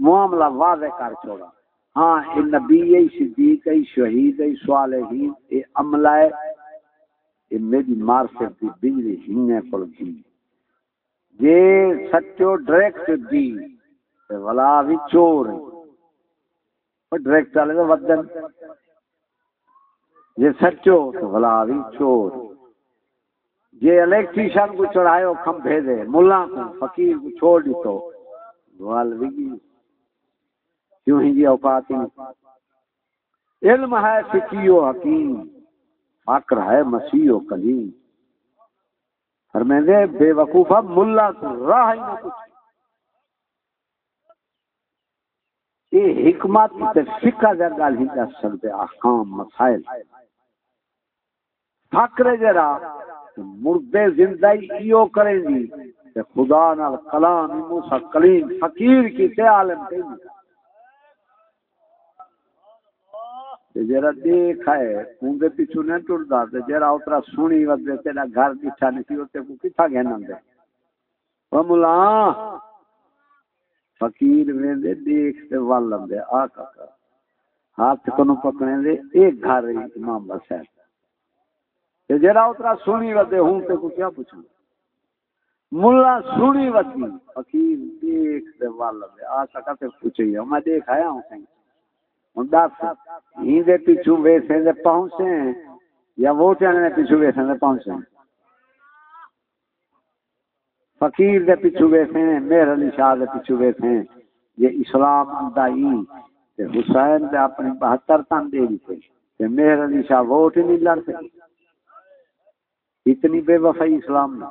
معاملہ واضح کر چھوڑا۔ ہاں یہ نبی ہے صدیق ہے شہید ہے صالحین یہ عملہ ہے یہ میری معرفت دی بجلی ہنے پر دی جے سچو ڈائریکٹ دی۔ تے ولا بھی چور ہے ڈائریکٹ والے تو ودن۔ جے سچو تو ولا بھی چور جے الیکٹریشن کو چڑھائے کھمبے دے، ملا کو، فقیر کو چھوڑ دی تو وال بھی کیوں ہی جی اوقات علم ہے فکی و حکیم، فقر ہے مسیح و کلیم فرمیندے بے وقوفہ ملا کو، راہ ہی نہ کچھ یہ حکمت تے فقہ دے گل ہی دس سکتے احکام، مسائل۔ فقر جرا مردے زندگی ایو کریں گی خدا نال کلام، موسی کلیم، فقیر کی تے عالم کہیں جرا دیکھ ہے اون دے پیچھے نہ ٹردا، تے جرا اترا سونی ودے تیرا گھر پیچھا نہیں سی اوتے کو کتھا گھن دے؟ او مولا فقیر ویندے، دیکھ تے ول لندے آ کا ہاتھ کنو پکڑے دے ایک گھر امام بس ہے۔ تے جرا اترا سونی ودے ہوں تے کو کیا پوچھوں؟ ملا سونی ودی فقیر دیکھ تے ول لندے آ کا تے پوچھے ہاں، میں دیکھ آیا ہوں کہیں۔ دس۔ ہی دے پیچھو ویسے دے پہنچے یا ووٹاں دے پیچھو ویسے دے پہنچے فقیر دے پیچھو ویسے مہر علی شاہ دے پیچھو ویسے یہ اسلام اندائی تے حسین دے اپنی بہتر تن دے دیتے تے مہر علی شاہ ووٹ نہیں لڑ سکی اتنی بے وفائی اسلام نے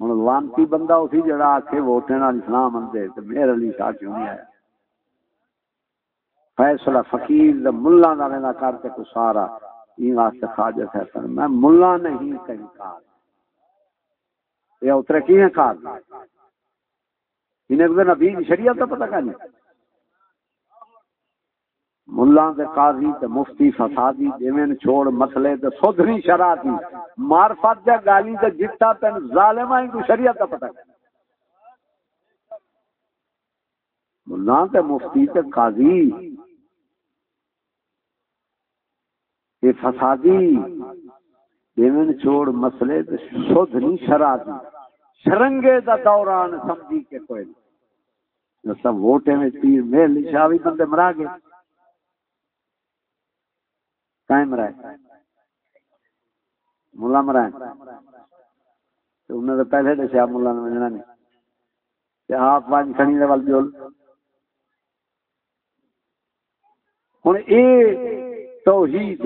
ہوں لانتی بندہ اسی جڑا آ کے ووٹیں اسلام اندے تے مہر علی شاہ کیوں نہیں آیا؟ فیصلہ فقیر دا ملا دا لینا کر کے کو سارا این واسطے خاجت ہے میں ملا نہیں کہیں کار۔ یہ اترے کی ہیں کار انہیں کو نبی شریعت تو پتہ کرنی ملا دے قاضی تے مفتی فسادی دیوین چھوڑ مسئلے تے سودھری شرع دی۔ معرفت دے گالی تے جتا پن ظالمہ کو شریعت تو پتہ کرنی ملا تے مفتی تے قاضی۔ یہ فسادی دیون چھوڑ مسئلے تے شدھ شرع دی۔ شرنگے دا دوران سمجھی کے کوئی جو سب ووٹے میں پیر میل شاوی بندے مرا گئے۔ قائم رہے۔ ملا مرا تو انہوں نے پہلے دے شاہ ملا نے مجھنا نہیں۔ کہ آپ پانچ کھڑی دے وال بیول ہن اے توحید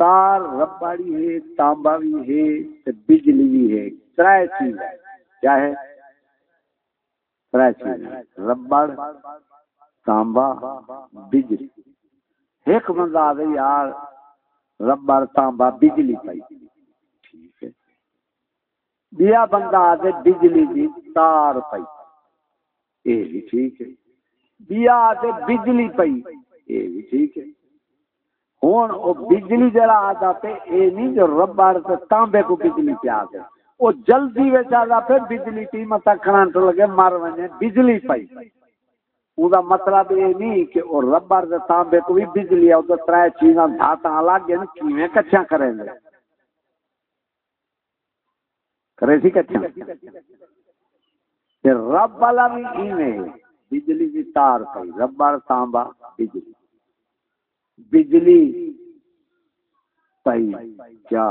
تار رباڑی ہے تانبا بھی ہے تے بجلی بھی ہے۔ ترائے چیز ہے۔ کیا ہے؟ ترائے چیز ربڑ، تانبا، بجلی۔ ایک بندہ آ گئی، یار، ربڑ، تانبا، بجلی پائی۔ ٹھیک ہے۔ دیا بندہ آ گئے، بجلی دی تار پائی۔ اے بھی ٹھیک ہے۔ دیا تے بجلی پئی اے بھی ٹھیک ہے۔ ہن او بجلی جڑا آدا پہ اے نہیں جو ربڑ تے تانبے کو بجلی پہ آ او جلدی وچ آدا پہ بجلی ٹی متا کرنٹ لگے مر ونے بجلی پئی او دا مطلب اے نہیں کہ او ربڑ تے تانبے کو بھی بجلی او تے ترے چیزاں دھاتاں الگ ہیں کیویں کچھا کریں گے کرے سی کچھا رب والا بھی ایویں بجلی کی تار پی ربڑ تانبا، بجلی۔ بجلی پی کیا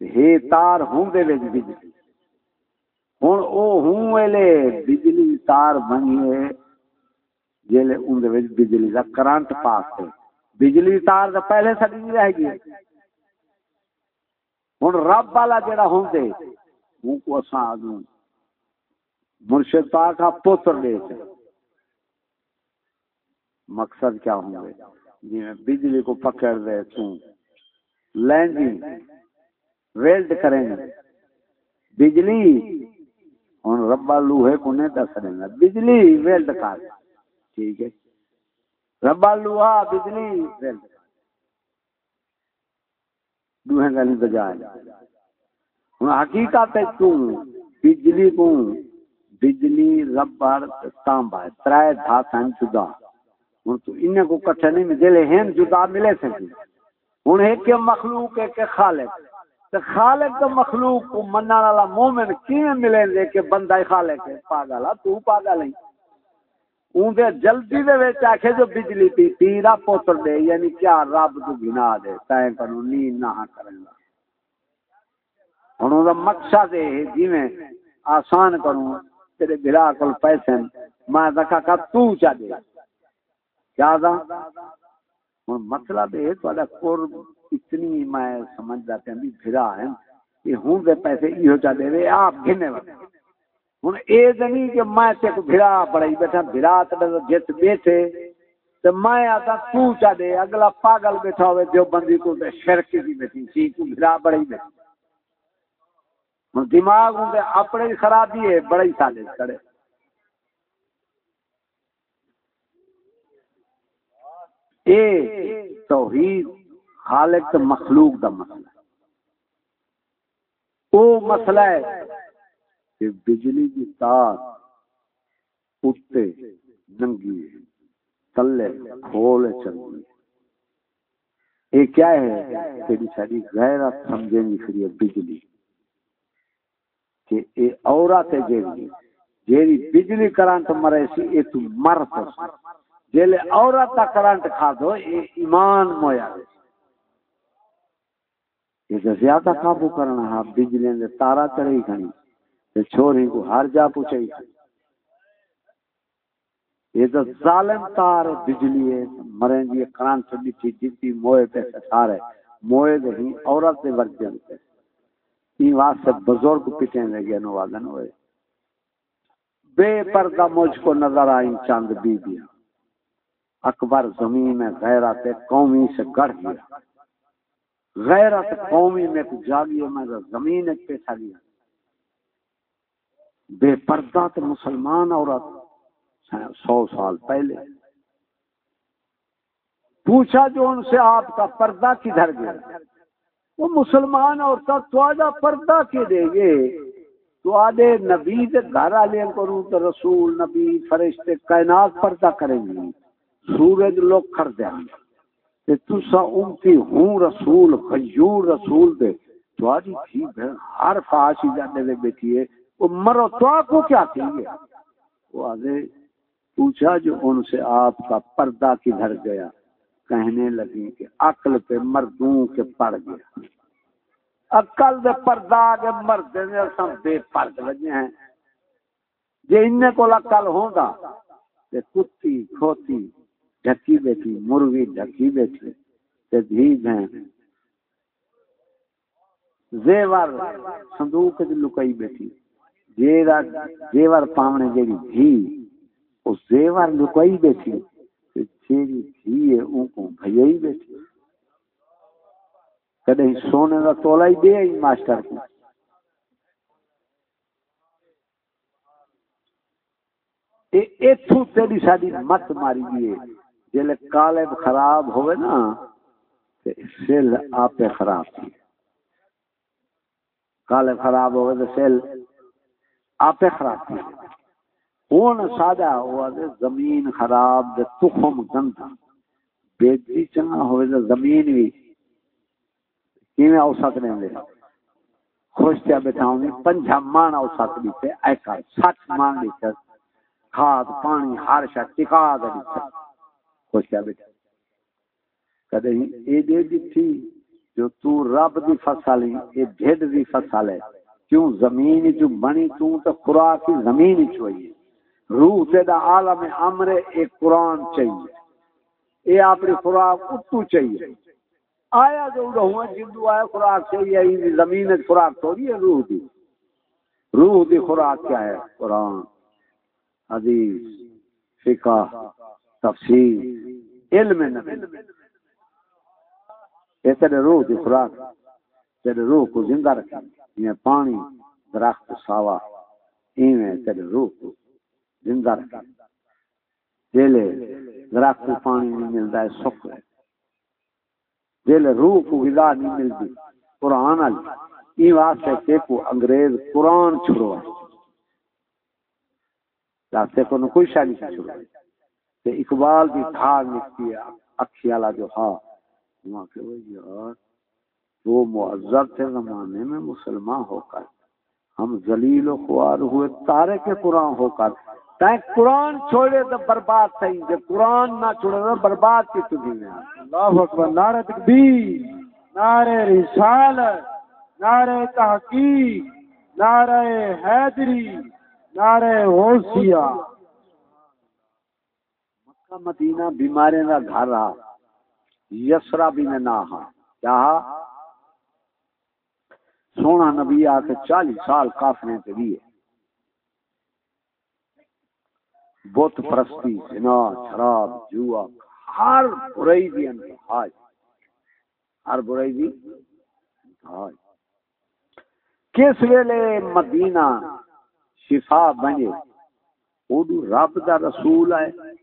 ہے تار ہوں دے وچ بجلی۔ ہن او ہوں ویلے بجلی تار بنی ہے جیلے اون دے وچ بجلی دا کرنٹ پاس ہے۔ بجلی تار دا پہلے سڑی نہیں رہ گئی۔ ہن رب والا جڑا ہوندے، ہوں کو اساں آدوں مرشد پاک کا پتر لے مقصد کیا ہوں گے؟ جی میں بجلی کو پکڑ دے تو لینڈنگ، ویلڈ کریں۔ گے بجلی ہوں ربا لوہے کو نہیں دس رہے گا بجلی، ویلڈ کر۔ ٹھیک ہے۔ ربا لوہا، بجلی، ویلڈ دوہیں گلی بجائے۔ ہوں حقیقت ہے تو بجلی کو، بجلی ربڑ تانبا ترائے دھاتاں جدا۔ ہن تو انہیں کو کٹھے نہیں ملے ہیں جدا ملے سے ہن ایک کے مخلوق ہے کہ خالق۔ تے خالق تو مخلوق کو منن والا مومن کیویں ملے دے کہ بندہ خالق ہے؟ پاگل تو پاگل ہے اون دے جلدی دے وچ آکھے جو بجلی پی تیرا پوتر دے یعنی کیا رب تو گنا دے۔ تائیں کنو نیند نہ کرن دا ہن دا مقصد ہے جویں آسان کروں، تیرے بھرا کل پیسے میں دکھا کا تو چا دے۔ کیا دا مطلب ہے تھوڑا قرب اتنی میں سمجھ جاتے ہیں بھرا ہے کہ ہوں دے پیسے ایہو چا دے دے آپ گھنے والے۔ ہوں، اے نہیں کہ میں تے کو بھرا بڑائی بیٹھا بھرا تے جت بیٹھے۔ تو میں آتا تو چا دے، اگلا پاگل بیٹھا ہوئے، جو بندی کو دے شرک دی بیٹھی سی کو بھرا بڑائی بیٹھی۔ دماغ ہوں اپنے خرابی ہے بڑے سالے کرے اے توحید خالق مخلوق دا مسئلہ او مسئلہ ہے کہ بجلی کی تار اٹھتے ننگی ہے، تلے کھولے چلنی یہ کیا ہے تیری ساری غیرت سمجھیں گی پھر یہ بجلی۔ کہ اے عورت ہے جیڑی جیڑی بجلی کرنٹ مرے سی، اے تو مر تو جیلے عورت کا کرنٹ کھا دو ایمان مویا یہ زیادہ قابو کرنا ہے بجلی نے تارا چڑھے ہی کھنی چھوڑی کو ہر جا پوچھے یہ تو ظالم تار بجلی ہے مریں جی کرنٹ ڈٹھی ڈٹھی موئے پہ سارے موئے دے ہی عورت دے ورجن پہ این واسطے بزرگ پٹیں لگے نو وادن ہوئے۔ بے پردہ مجھ کو نظر آئیں چاند بی بیا اکبر زمین میں غیرت قومی سے گڑھ گیا۔ غیرت قومی میں جاگی میں زمین پیسہ لیا بے پردہ تو مسلمان عورت سو سال پہلے۔ پوچھا جو ان سے آپ کا پردہ کدھر گیا؟ وہ مسلمان عورتیں تو پردہ کے دے گے تو آدھے نبی گھر آلے کو رسول، نبی فرشتے کائنات پردہ کریں گی سورج لوگ کر دیں گے تسا امتی ہوں رسول غیور رسول دے۔ تو آجی تھی بہن ہر فاشی جانے دے بیٹھی ہے۔ وہ مرو تو کو کیا کہیں گے وہ آدھے، پوچھا جو ان سے آپ کا پردہ کدھر گیا؟ کہنے لگی کہ عقل پہ مردوں کے پڑ گیا۔ عقل دے پردہ آگے مرد نے سب بے پرد لگے ہیں۔ جے ان کو عقل ہوندا، تے کتی، کھوتی ڈھکی بیٹھی مرغی ڈھکی بیٹھی تے ہیں۔ زیور، صندوق دی لکائی بیٹھی۔ جیرا زیور پاونے جیڑی دھی اس زیور لکائی بیٹھی۔ تیری تھی ہے ان کو بھیائی بیٹھی۔ کدے سونے کا تولا ہی دے ہی ماسٹر کو ایتھو تیری ساری مت ماری گئی جلے کالب خراب ہوئے نا، تے سیل آپ خراب تھی۔ کالب خراب ہوئے تو سیل آپ خراب تھی۔ ہوں سادہ ہوا دے زمین خراب دے تخم گندا بیجی چنگا ہوئے دے زمین بھی کیویں او سکنے دے خوش کیا بیٹھا ہوں پنجا مان او سک دیتے ایکا سچ مان دیتے کھاد، پانی، ہر شا ٹکا دے دیتے خوش کیا بیٹھا۔ کدے ہی اے دے دیتی جو تو رب دی فصل اے ڈھڈ دی فصل ہے۔ کیوں؟ زمین جو بنی تو تو خوراک زمین چوئی روح تے دا عالم امر ایک قرآن چاہیے۔ اے اپنی خوراک اتو چاہیے۔ آیا جو رہوں جدو آیا خوراک چاہیے یہ زمین خوراک تھوڑی ہے روح دی۔ روح دی خوراک کیا ہے؟ قرآن، حدیث، فقہ۔ تفسیر علم نبی۔ یہ تیرے روح دی خوراک تیرے روح کو زندہ رکھیں یہ پانی، درخت، ساوا، ایویں تیرے روح کو زندہ رکھا جیلے درخت کو پانی نہیں ملتا ہے سکھ ہے۔ جیلے روح کو غذا نہیں ملتی۔ قرآن والی یہ واسطے کہ کو انگریز قرآن چھڑوا راستے کو کوئی شاید نہیں چھڑوا کہ اقبال بھی دھار نکتی ہے، اکھی والا جو ہاں۔ وہاں کہ وہ یار، وہ معذب تھے زمانے میں مسلمان ہو کر۔ ہم ذلیل و خوار ہوئے، تارے کے قرآن ہو کر۔ تائیں قرآن چھوڑے تو برباد صحیح جب قرآن نہ چھوڑے تو برباد کی تجھی میں اللہ اکبر، نعرہ تکبیر، نعرہ رسالت، نعرہ تحقیق، نعرہ حیدری، نعرہ غوثیہ۔ مکہ مدینہ بیماریں کا گھر رہا۔ یسرا بھی نے نہ ہاں۔ کیا؟ سونا نبی آ کے چالیس سال کافنے کے لیے بت پرستی، زنا، شراب، جوا، ہر برائی دی انتہائی۔ ہر برائی دی انتہائی۔ کس ویلے مدینہ شفا بنے؟ اودو رب دا رسول ہے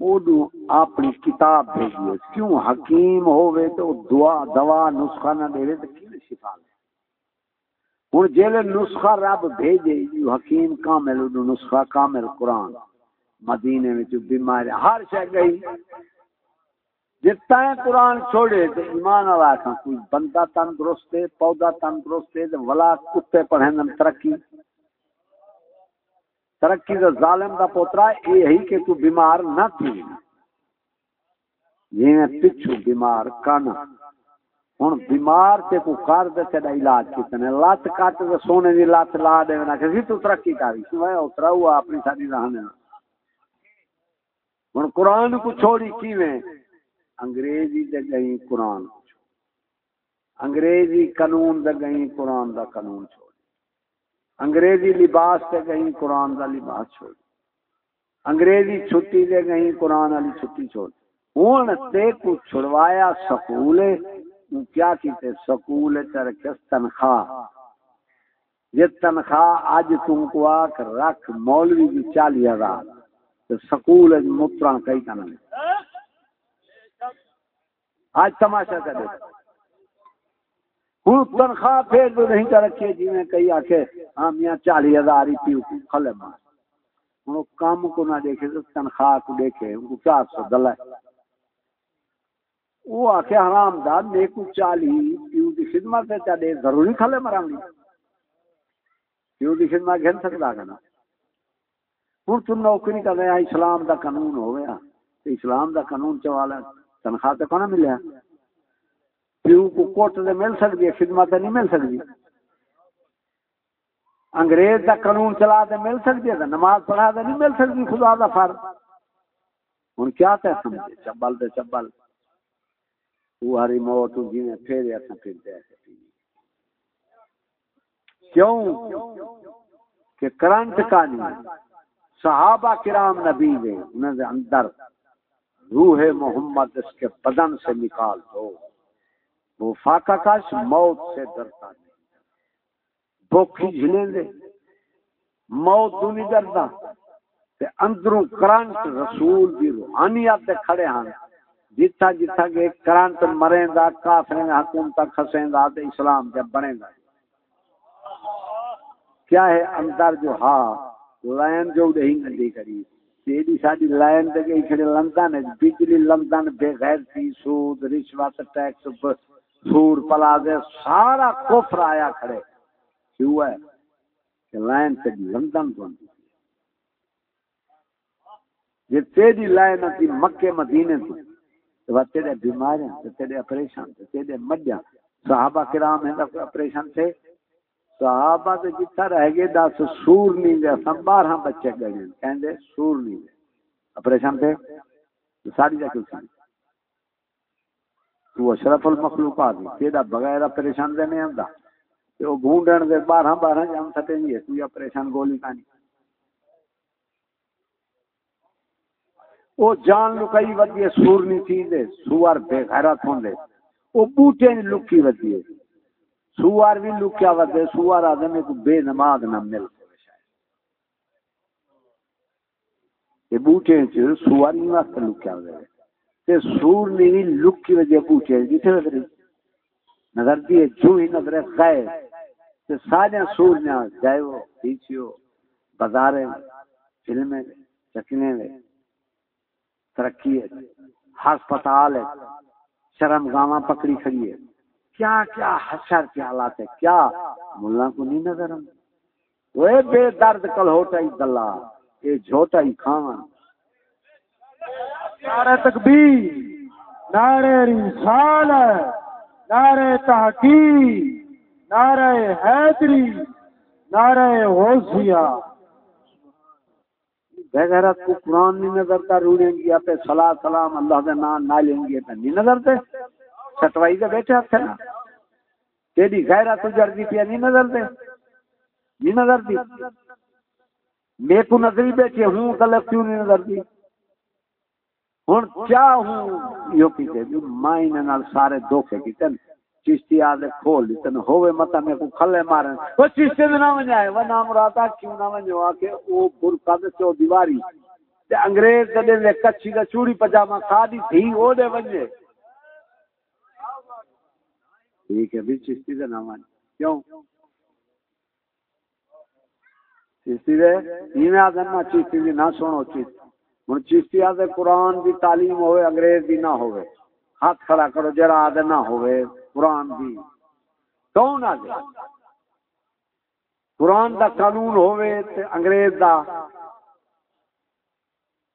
اودو اپنی کتاب بھیجیے۔ کیوں حکیم ہوئے تو دعا، دوا، نسخہ نہ دے تو کی شفا لے؟ ہوں جیلے نسخہ رب بھیجے جو حکیم کامل اودو نسخہ کامل قرآن۔ مدینے میں جو بیماری، ہر شے گئی۔ جتا قرآن چھوڑے تو ایمان اللہ کھا کوئی بندہ تندرست ہے، پودا تندرست ہے ولا کتے پڑھیں ترقی۔ ترقی دا ظالم دا پوترا، یہ ہی کہ تو بیمار نہ تھی۔ یہ پچھو بیمار کن ہوں بیمار تے کو کر دے تیرا علاج کتنے لت کٹ دے سونے دی لت لا دے نا کسی تو ترقی کری سوائے اترا ہوا اپنی ساری رہنے ہوں قرآن کو چھوڑی کیویں؟ انگریزی دے گئی قرآن انگریزی قانون دے گئی قرآن دا قانون چھوڑ انگریزی لباس تے گئی قرآن دا لباس چھوڑ انگریزی چھٹی دے گئی قرآن والی چھٹی چھوڑ ہوں تے کو چھڑوایا سکول کیا کیتے؟ سکول چرکس تنخواہ۔ یہ تنخواہ اج تم کو آک رکھ مولوی جی کی چالی ہزار۔ سکول مترا کئی کن آج تماشا کر دیتا ہوں تنخواہ پھر بھی نہیں کر رکھے جی میں کئی آخے ہاں میاں چالی ہزار ہی پیو۔ کھلے مار۔ ہوں کام کو نہ دیکھے تو تنخواہ کو دیکھے، ان کو چار سو دل ہے وہ آخے حرام دار، میرے کو چالی پیو کی خدمت ہے چلے ضروری کھلے مرام گی پیو کی خدمت گھن سکتا ہے ہوں تم نوکری کر رہے اسلام دا قانون ہو گیا۔ اسلام دا قانون چوالا تنخواہ تو کہنا ملیا پیو کو کوٹ دے مل سکتی ہے، خدمت نہیں مل سکتی انگریز دا قانون چلا دے مل سکتی ہے، نماز پڑھا دے نہیں مل سکتی خدا دا فر ہوں کیا تے سمجھے، چبل دے چبل۔ وہ ہری موت جی میں پھر ایسا پھر دے کیوں؟ کہ کرنٹ کا نہیں صحابہ کرام نبی نے انہوں نے اندر روح محمد اس کے بدن سے نکال دو۔ وہ فاقہ کش موت سے ڈرتا نہیں۔ بوکھی جھلیں دے موت تو نہیں ڈرتا تے اندروں کرنٹ رسول دی روحانیت تے کھڑے ہاں۔ جتھا جتھا کہ کرنٹ مریں دا کافریں حکومت کھسیں دا تے اسلام جب بنے گا کیا ہے اندر جو ہاں لائن جو دہی گندی کری تیری ساری لائن دے گئی کھڑے لندن بجلی لندن بے غیر سود، رشوت، ٹیکس سور پلازے، سارا کفر آیا کھڑے۔ کیوں ہے؟ کہ لائن سے لندن کو یہ جی تیری لائن تھی مکے، مدینے تو تو تیرے بیماریاں تو تیرے اپریشن تو تیرے مجھا صحابہ کرام ہیں، تو اپریشن تھے۔ صحابہ تو جتنا رہ گئے، دس سور نہیں دے سب بارہ بچے گئے کہیں دے سور نہیں دے اپریشن تھے؟ ساری جا کیوں تو اشرف المخلوقات تیرا بغیر پریشان دے نہیں آندا تے او گھونڈن دے 12 12 جام سٹے نہیں تو یا پریشان گولی کانی۔ او جان لکائی ودی سور نہیں تھی دے، سوار بے غیرت ہوندے او بوٹے نہیں لکی ودی سوار بھی لکیا ودے سوار آدم کو بے نماز نہ مل یہ بوٹے سوار نہیں واسطے لکیا ودے تے سور نہیں لک کی وجہ پوچھے جیسے نظر نظر دیے جو ہی نظر خیر تے سارے سور نے جائے وہ پیچھو بازارے فلمیں چکنے میں ترقی ہے، ہسپتال ہے، شرم گاواں پکڑی کھڑی ہے۔ کیا کیا حشر کے حالات ہے کیا؟ ملا کو نہیں نظر ہم وہ بے درد کل ہوتا ہی دلہ یہ جھوٹا ہی کھانا نعرہ تکبیر، نعرہ رسالت، نعرہ تحقیق، نعرہ حیدری نعرہ غوثیہ۔ بغیرت کو قرآن نہیں نظرتا روڑیں گی پہ صلاح سلام، اللہ دے نام نہ لیں گے تو نہیں نظرتے چھٹوائی کے بیٹھے تھے نا۔ تیری غیرت جردی پہ نہیں نظرتے نہیں نظرتی میں کو نظری بیٹھے، ہوں غلط کیوں نہیں نظرتی ہوں کیا ہوں؟ یو پیتے جو مائن نال سارے دھوکے کیتے چشتی آدھے کھول دیتے ہوئے متا میں کو کھلے مارن وہ چشتی دے نہ ونجائے وہ نام راتا کیوں نہ ونجو آکے او برکا دے چو دیواری۔ تے انگریز دے دے کچھی دا چوڑی پجامہ کھادی تھی او دے ونجے ٹھیک ہے بھی چشتی دے نہ نام کیوں؟ چشتی دے۔ یہ میں آدھن نا چشتی دی نہ سنو چشتی۔ ہن چشتی آدھے قرآن دی تعلیم ہوئے انگریز دی نہ ہوئے۔ ہاتھ کھڑا کرو، جرا آدھے نہ ہوئے، قرآن دی۔ کون آدھے قرآن دا قانون ہوئے تے انگریز دا۔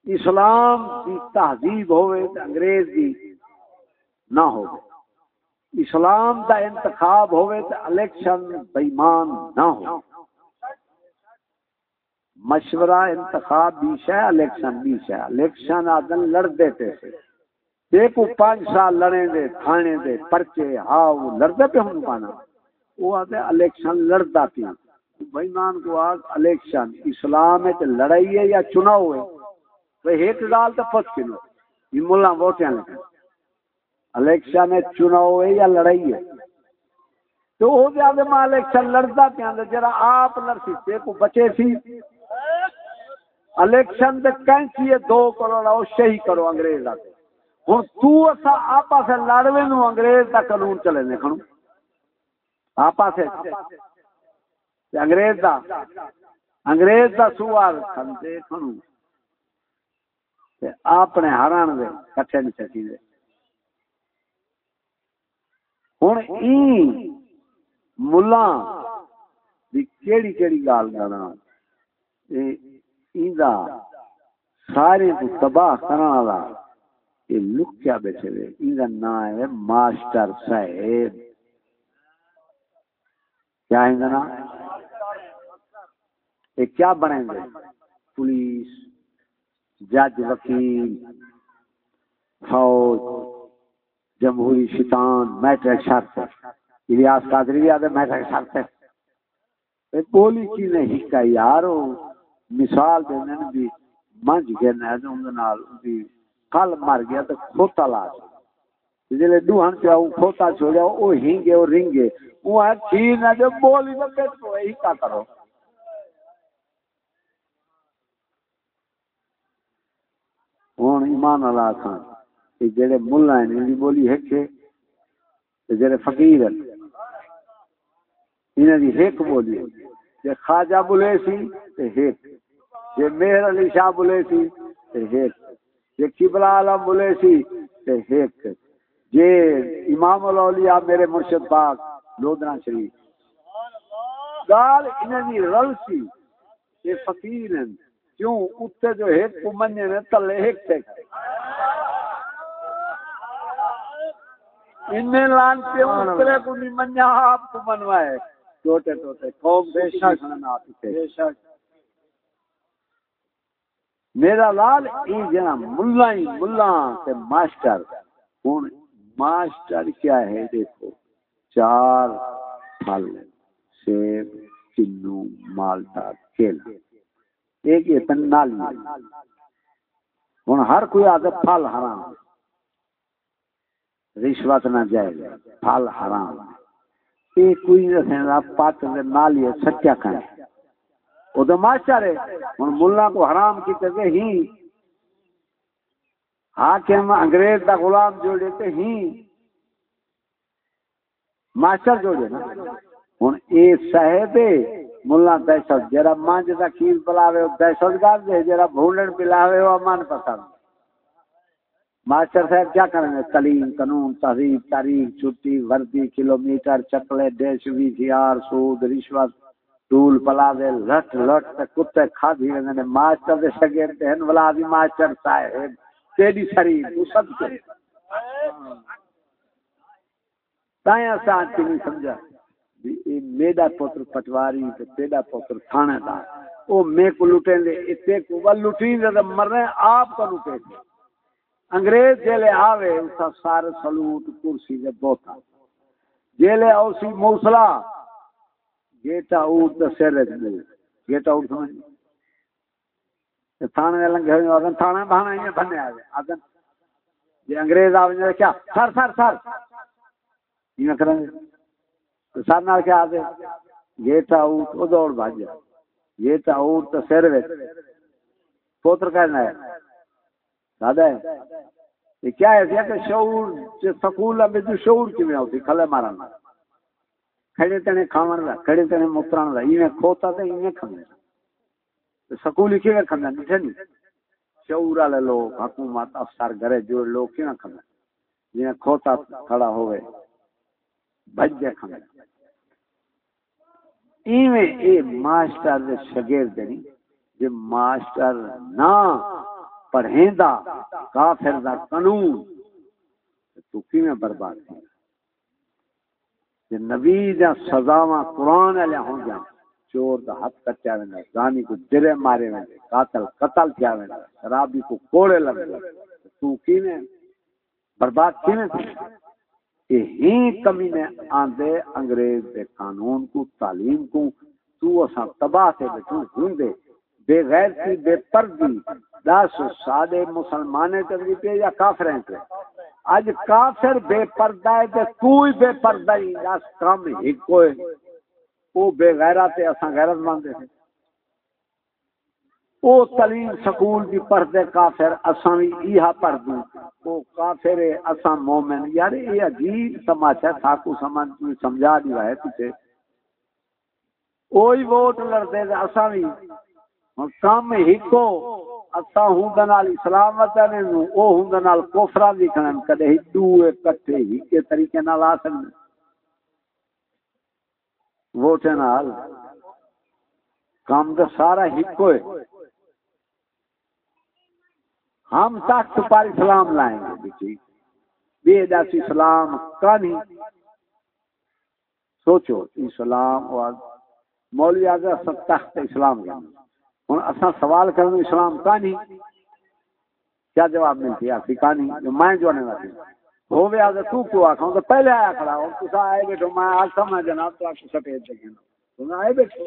اسلام کی تہذیب ہوئے تے انگریز دی نہ ہوئے۔ اسلام دا انتخاب ہوئے تے الیکشن بیمان نہ ہو مشورہ انتخاب بھی ہے الیکشن بھی ہے الیکشن آدن لڑ دیتے تھے ایک پانچ سال لڑیں دے، تھانے دے، پرچے ہاؤ لڑتے پہ ہوں پانا۔ وہ آتے الیکشن لڑتا پی بیمان کو آگ، الیکشن اسلام ہے لڑائی ہے یا چناؤ ہے؟ وہ ایک گال تو پس کنو یہ ملا ووٹیں لگے الیکشن ہے چناؤ ہے یا لڑائی ہے؟ تو وہ زیادہ ماں الیکشن لڑتا پیا۔ جرا آپ لڑ سکتے کو بچے سی۔ الیکشن دے کینچی دو کروڑ او شہی کرو انگریز آتے۔ ہوں تو اسا آپا سے لڑوے نو انگریز دا قانون چلے نے کھنو۔ آپا سے انگریز دا۔ انگریز دا سوال کھنتے کھنو۔ اپنے ہران دے، کٹھے نہیں چکی دے۔ ہوں ای ملا کیڑی کیڑی گال کرنا سارے کو تباہ کرنا والا یہ لکیا بیٹھے ہوئے؟ ان نام ہے ماسٹر صاحب۔ کیا ہے نام؟ یہ کیا بنیں گے؟ پولیس، جج، وکیل، فوج، جمہوری شیطان، میٹرک شرط۔ الیاس قادری بھی آدھے میٹرک شرط ہے بولی کی نہیں کا یار مثال دینے بھی منج گرنا ہے تو انہوں نال بھی کل مر گیا تو کھوتا لا جلے دوہن پہ آؤں کھوتا چھو جاؤ وہ ہنگے اور رنگے۔ وہ ہے چین ہے، جو بولی تو بیٹ کو ہی کا کرو۔ ہوں ایمان اللہ خان کہ جڑے ملا ہیں ان کی بولی ہک ہے جڑے فقیر ہیں انہاں دی ہک بولی ہے۔ جے خواجہ بولے سی، تے ہک جے مہر علی شاہ بولے سی تے ہک جے قبلہ عالم بولے سی تے ہک امام الاولیاء میرے مرشد پاک لودنا شریف۔ گال انہاں دی رل سی یہ فقیر ہیں۔ کیوں؟ اتنے جو ایک کو مننے نے، تلے ایک سے انہیں لان کے اترے کو نہیں منیا آپ کو منوائے۔ چھوٹے چھوٹے قوم بے شک۔ بے شک۔ میرا لال، ای جنا ملا ہی ملا سے ماسٹر۔ ہوں ماسٹر کیا ہے؟ دیکھو، چار پھل، سیب کنو مالٹا، کیلا۔ ایک یہ تنالی ہوں ہر کوئی آدھے پھل حرام۔ رشوت نہ جائے گا پھل حرام۔ یہ کوئی رسیں پت نالی سچا کھائے وہ تو ماسٹر ہے۔ ہوں ملا کو حرام کی تے ہی۔ حاکم انگریز کا غلام جوڑے تے ہی۔ ماسٹر جوڑے نا ہوں یہ صاحب ملا دہشت جرا مانج کا کھیر پلاوے دہشت گرد ہے۔ جرا بھونڈن پلاوے وہ من پسند۔ ماسٹر صاحب، کیا کریں گے؟ تعلیم، قانون، تہذیب، تاریخ، چھٹی، وردی کلو میٹر چکلے ڈیش وی سی آر سود، رشوت۔ ٹول پلاوے لٹ لٹ کتے کھا دی رہے ماسٹر دے شگیر ہن ولا دی ماسٹر صاحب تیری سری، تو سب کے۔ تایا سانتی نہیں سمجھا۔ اے میرا پتر پٹواری تے تیرا پتر تھانے دار او میں کو لٹیں دے اتے کو ول لٹیں دے مرنے آپ کو لٹے دے۔ انگریز جیلے آوے اسا سارے سلوٹ کرسی دے بوتا۔ جیلے اوسی موسلا۔ گیٹا اوٹ سر دے سمجھ تھانے تھانے آدن انگریز آوے کیا؟ سر سر سر۔ یہ کریں گے سر نال کیا او دوڑ بھاج تو سر وچ پوتر کہنا ہے۔ دادا ہے۔ یہ کیا ہے؟ کہ شعور سکول میں جو شعور کی ہوتی کھلے مارنا کھڑے تنے کھاون دا، کھڑے تنے متران دا، ایویں کھوتا تے ایویں کھندے سکول کی میں کھندے نہیں نہیں۔ شعور والے لوگ، حکومت، افسر، گھرے جو لوگ کیوں کھندے جنہیں کھوتا کھڑا ہوئے بج جے کھندے ایویں اے ماسٹر دے شاگرد نہیں، جے ماسٹر نہ پڑھیندا، کافر دا قانون تو کیویں برباد تھی کہ نبی دا سزاواں قرآن والے ہوں جان چور دا ہاتھ کٹیا ویندا زانی کو درے مارے ویندے قاتل قتل کیا ویندا شرابی کو کوڑے لگ تو کیویں برباد کیویں تھی کہ ہی کمی نے آندے انگریز دے قانون کو، تعلیم کو، تو اساں تباہ سے بیٹھو ہوندے بے غیرتی، بے پردی، دس سادے مسلمانے تے پہ یا کافریں تے اج کافر بے پردہ ہے تے کوئی بے پردہ ہی دس کم ہی کوئی او بے غیرت تے اساں غیرت مانتے ہیں۔ او تعلیم سکول دی پڑھدے کافر، اساں وی ایہا پڑھ او کافر ہے، اساں مومن۔ یار، یہ عجیب تماشا تھا کو سمجھ تو سمجھا دی ہے تجھے۔ اوہی ووٹ لڑدے اساں وی کام ہکو اسا ہوں دنال اسلام او لکھن کدے ہدو اکٹھے ہی کے طریقے نال آ سکن ووٹ نال کام دا سارا ہکو ہے ہم تخت پر اسلام لائیں گے بیٹی۔ بے دس اسلام کا نہیں۔ سوچو، اسلام اور مولوی تخت اسلام کا ہوں اصا سوال کریں اسلام کا نہیں کیا جواب ملتی ہے کا نہیں میں جو آنے والی ہو گیا تو کیوں آخا تو پہلے آیا کھڑا ہوں تو آئے بیٹھو، میں آج سمجھ جناب تو آپ کو سفید دیکھیں تو آئے بیٹھو۔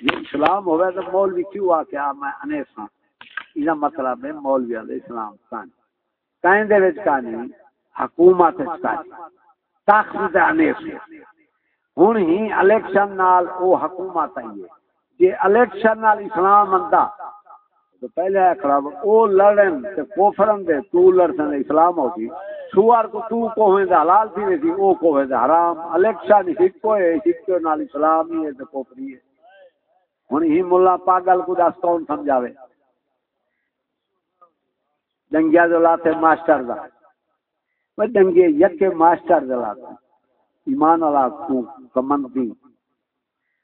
یہ اسلام ہوئے تو مولوی کیوں آ کے میں انیس ہوں یہ مطلب ہے مولوی والے اسلام کا نہیں کہیں دے وچ کا نہیں حکومت کا نہیں تاخیر انیس۔ ہوں ہی الیکشن نال او حکومت آئی ہے۔ کہ الیکشن نال اسلام اندا تو پہلے خراب او لڑن تے کوفرن دے تو لڑن اسلام ہوگی سوار کو تو کو ہوے حلال تھی وی او کو ہوے حرام۔ الیکشن ہکو ہے، ہکو نال اسلام ہی ہے، تے کوفری ہے۔ ہن ہی مولا پاگل کو دس کون سمجھاوے۔ دنگیا دلاتے ماسٹر دا۔ وہ دنگے یکے ماسٹر دلاتے ایمان والا کو کمندی۔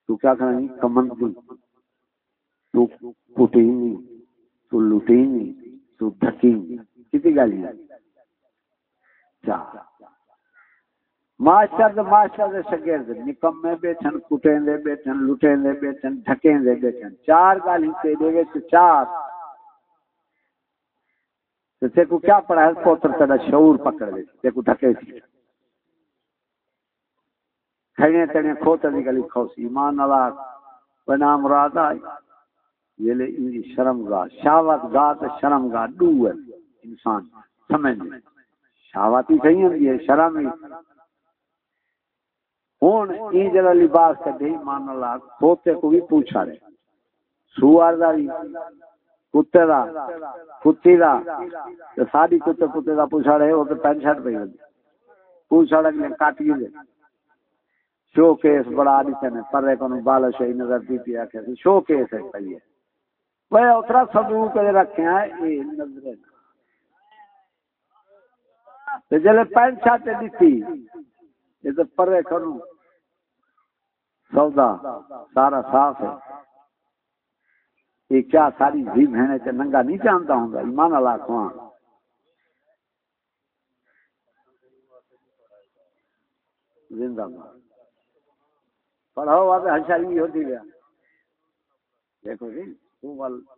تو کیا کرنا نہیں؟ کمن دی تو پوٹی نہیں، تو لوٹی نہیں، تو دھکی نہیں۔ کتنی گالی ہے چاہ ماسٹر دے ماسٹر دے شگرد نکمے بیٹھن کٹیں دے بیٹھن لٹیں دے بیٹھن دھکیں دے بیٹھن۔ چار گالی تے دے وچ، چار۔ تے کو کیا پڑھا ہے؟ پوتر تیرا شعور پکڑ لے۔ تے کو دھکے سی کھڑے تنے کھوتے دی گلی کھوسی. ایمان اللہ بنا مراد آئی. یہ لے انجی شرم گاہ. شاوت گاہ تے شرم گاہ. دو ہے. انسان. سمجھ. شاوتی کہیں ہم یہ شرم ہی ہون این جلہ لباس کا دے. ایمان اللہ کھوتے کو بھی پوچھا رہے. سوار داری کتے دا. کتی دا. ساری کتے کتے دا پوچھا رہے. وہ تو پینٹ شرٹ پہ پوچھا رہے کاٹی دے شو کیس بڑا دیتے ہیں پر کو بالا شہی نظر دی دیتی ہے شو کیس ہے پہلے وہ اترا سدو کے رکھے ہیں، یہ نظر تے جلے پینٹ شرٹ دیتی، یہ تو پرے کروں سودا، سارا صاف ہے۔ یہ کیا ساری جی بہنے سے ننگا نہیں جانتا ہوں گا؟ ایمان اللہ کو ہاں۔ زندہ باد۔ وہاں پہ ہنشاری ہوتی گیا دیکھو جی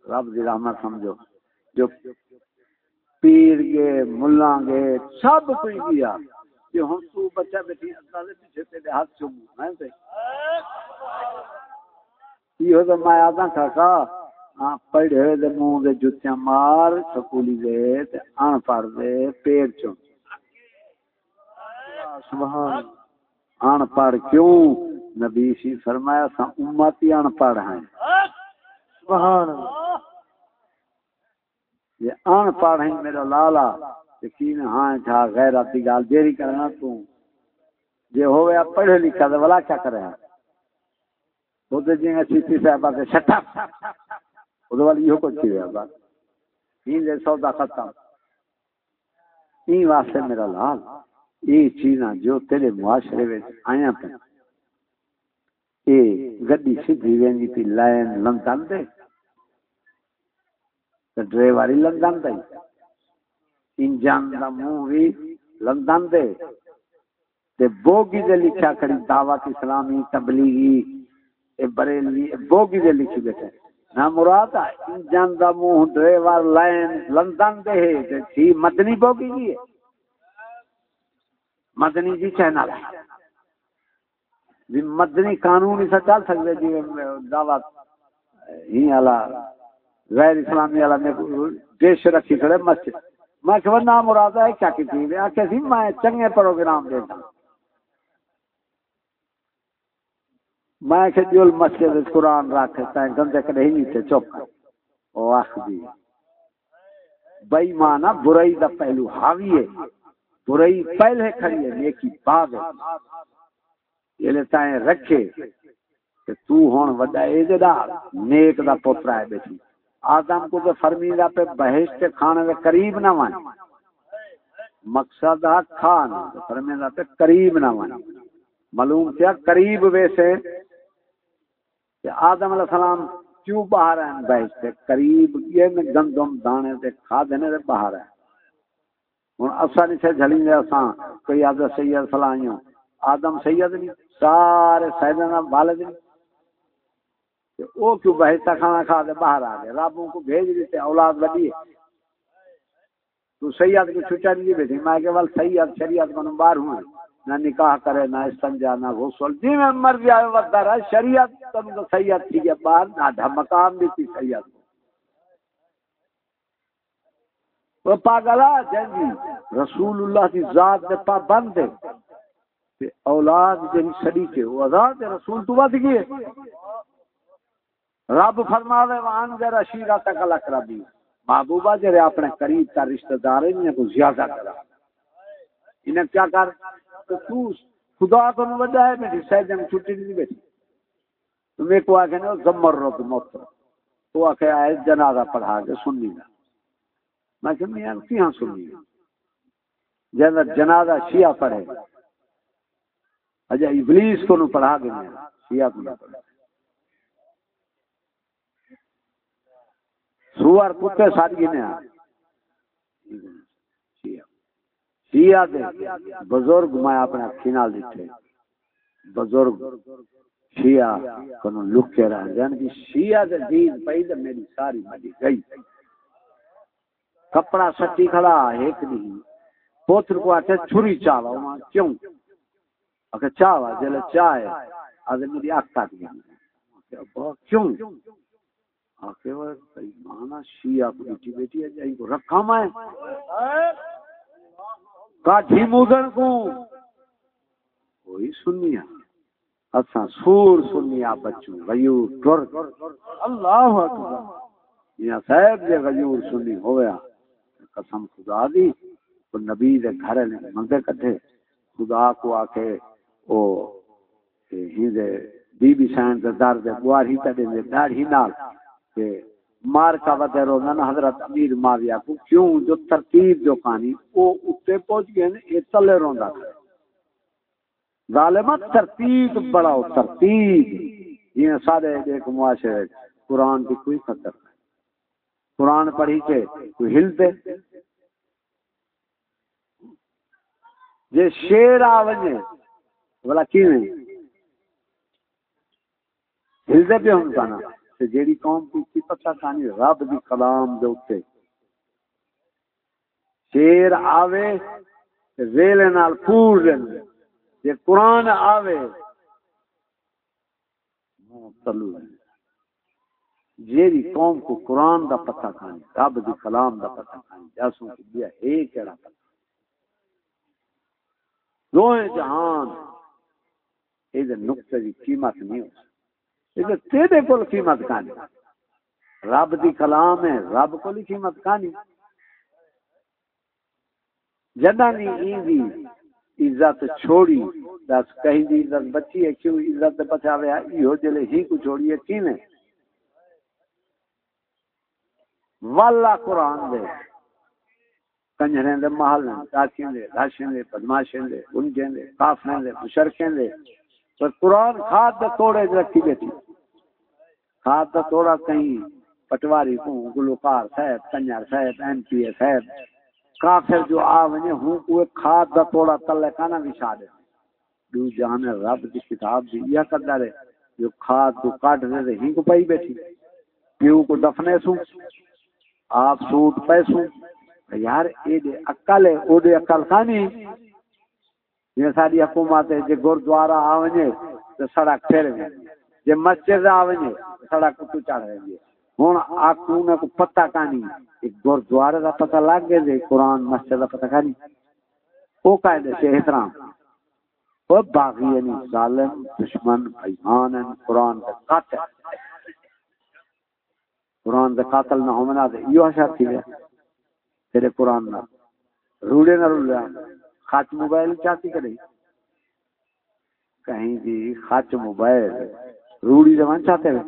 رب دی رحمت سمجھو۔ جو پیر گے ملا گے سب کوئی کیا کہ ہم تو بچہ بیٹھی اللہ پیچھے تیرے ہاتھ چومو میں سے یہ تو میں آدھا کھاکا ہاں پڑھے دے منہ دے جتیاں مار سکولی دے تے پڑھ دے پیر چون سبحان ان پڑھ کیوں؟ نبی سی فرمایا سا امتی ان پڑھ ہیں۔ سبحان یہ آن پڑھ ہیں میرا لالا یقین ہاں تھا غیرت دی گال دیری کرنا تو۔ جے ہویا پڑھے لکھا دے والا کیا کرے وہ تے جی اسی سی صاحب کے چھٹا وہ والی یہ کچھ ہے بات این دے سودا ختم۔ این واسطے میرا لال یہ چیزاں جو تیرے معاشرے وچ آیا پہ اے گڈی سیدھی ویندی پی لائن لندن دے تے ڈرائیور لندن دے انجن دا منہ بھی لندن دے تے بوگی دے لکھا کھڑی دعوت اسلامی تبلیغی۔ اے بریلوی بوگی دے لکھی بیٹھے۔ نہ مراد ہے انجن دا منہ ڈرائیور لائن لندن دے ہے۔ تے تھی مدنی بوگی جی ہے۔ مدنی جی چینل۔ ہے بھی مدنی قانون اسا چل سکتے جی دعوت ہی والا غیر اسلامی والا نے دیش رکھی کھڑے مسجد۔ میں کہ نہ مراد ہے، کیا کی میں کہ سی، میں چنگے پروگرام دیتا۔ میں کہ جو جی، مسجد قرآن رکھ تے گندے کدے ہی نہیں تھے چپ۔ او اخ جی، دی بے مانا برائی دا پہلو حاوی ہے۔ برائی پہلے کھڑی ہے، نیکی بعد ہے۔ یہ لیتا ہے رکھے کہ تو ہون وڈا اے جدا نیک دا پوترا ہے بیٹھی۔ آدم کو تو فرمیدہ پہ بہشت کھانے کے قریب نہ وانی۔ مقصد ہے کھانا فرمیدہ پہ قریب نہ وانی۔ معلوم کیا قریب ویسے؟ کہ آدم علیہ السلام کیوں باہر ہیں؟ بہشت قریب، یہ میں گندم دانے سے کھا دینے سے باہر ہیں۔ ہوں اصا نہیں سے جھلیں گے اساں، کوئی آدم سید فلائیوں آدم سید نہیں۔ سارے سیدنا والد نہیں وہ کیوں بہتا کھانا کھا دے باہر آ گئے؟ رابوں کو بھیج دیتے، اولاد بڑی ہے۔ تو سیاد کو چھٹا نہیں بیٹھی میں کہ وال سیاد شریعت کو باہر ہوں نہ نکاح کرے، نہ استنجا، نہ غسل۔ جی میں مر گیا وقت رہا شریعت تم تو سیاد تھی ہے باہر نہ مقام بھی تھی سیاد کو۔ وہ پاگلا جنگی۔ رسول اللہ کی ذات دے پابند ہے۔ تے اولاد جن سڑی کے، وہ آزاد رسول تو بد گئے۔ رب فرماوے وان دے رشیرا تک الاقربی محبوبہ جڑے اپنے قریب کا رشتہ دار ہیں کو زیادہ کرا۔ انہیں کیا کر؟ تو تو خدا تو نہ وجہ ہے میری سیدن چھٹی نہیں بیٹھی۔ تو میں کو آکے نے زمر رب موت۔ تو آکے آئے، جنازہ پڑھا کے سننی گا میں کہ میں کی ہاں سننی گا جنازہ جنازہ شیعہ پڑھے اجا ابلیس کو نو پڑھا گے شیعہ کو نہ پڑھا۔ سوار کتے ساری نے شیعہ۔ دے بزرگ میں اپنے اکھی نال دیتے۔ بزرگ شیعہ کنو لکے رہا جان کی شیعہ دے دین پہید میری ساری مجی گئی۔ کپڑا سٹی کھڑا، ایک نہیں۔ پوتر کو آتے چھری چاوا وہاں کیوں؟ اگر چاوا جلے چاہے آدھے میری آکھ کاٹ گیا کیوں آکے مانا شیعہ کو بیٹی بیٹی ہے جائیں کو رکھا میں کاٹھی موزن کو وہی سنیا اچھا سور سنیا بچوں غیور ٹر اللہ اکبر یہ صاحب جے غیور سنی ہویا قسم خدا دی نبی دے گھر نے مندے کٹھے خدا کو آکے او ہی دے بی بی سائن دے در دے بوار ہی تے دے دار ہی نال، کہ مار کا وتے روزانہ حضرت امیر معاویہ کو کیوں جو ترتیب جو کہانی وہ اتے پہنچ گئے نے یہ تلے روندا ہے ظالمت ترتیب بڑا ترتیب۔ یہ سارے ایک معاشرے قرآن کی کوئی قدر نہیں۔ قرآن پڑھی کے کوئی ہلتے۔ جے شیر آوجے بلا کیویں ہلتے پہ ہوں کانا تے جیڑی قوم کی کی پتہ کہانی رب دی کلام دے اوتے شیر آوے تے ریلے نال پور دین جے قرآن آوے تلو جیڑی قوم کو قرآن دا پتہ کہانی رب دی کلام دا پتہ کہانی جاسوں کی دیا ہے کیڑا پتہ۔ دوئے جہان یہ نقطے کی قیمت نہیں ہو سکتی تیرے کول قیمت کانی رب دی کلام ہے رب کو قیمت کانی جدا نہیں ایندی عزت چھوڑی دس کہیں دی عزت بچی ہے کیوں عزت بچاوے ایہو جلے ہی کو چھوڑی ہے کینے والا قرآن دے کنجریں دے محل ہیں چاچیں دے راشیں دے بدماشیں دے گنجیں دے کافریں دے مشرکیں دے پر قرآن کھاد دے توڑے رکھی بیٹھی۔ کھاد دے توڑا کہیں پٹواری کو گلوکار صاحب کنجر صاحب ایم پی اے صاحب، کافر جو آونے ہوں کوئی کھاد دا توڑا تلے کانا بچھا دے۔ دو جہاں رب کی کتاب دی یا قدر ہے، جو کھاد کو کاٹ دے دے ہی کو پائی بیٹھی۔ پیو کو دفنے سو، آپ سوٹ پیسوں یار اے دے اکل ہے او دے اکل کانی یہ ساری حکومت ہے، جے گردوارا آونے، تو سڑک پھر گئے۔ جے مسجد آونے سڑک تو چڑھ گئے۔ ہوں آکو نے کو پتہ کانی ایک گردوارے کا پتہ لگ گئے دے قرآن مسجد کا پتہ کانی۔ او قائد سے احترام۔ وہ باغی یعنی ظالم، دشمن ایمان قرآن کا قاتل۔ قرآن کا قاتل نہ ہونا دے۔ یہ اشار تھی۔ ہے تیرے قرآن نہ۔ روڑے نہ روڑے۔ خاچ موبائل چاہتی کہ نہیں کہیں جی خاچ موبائل۔ روڑی جوان چاہتے ہیں؟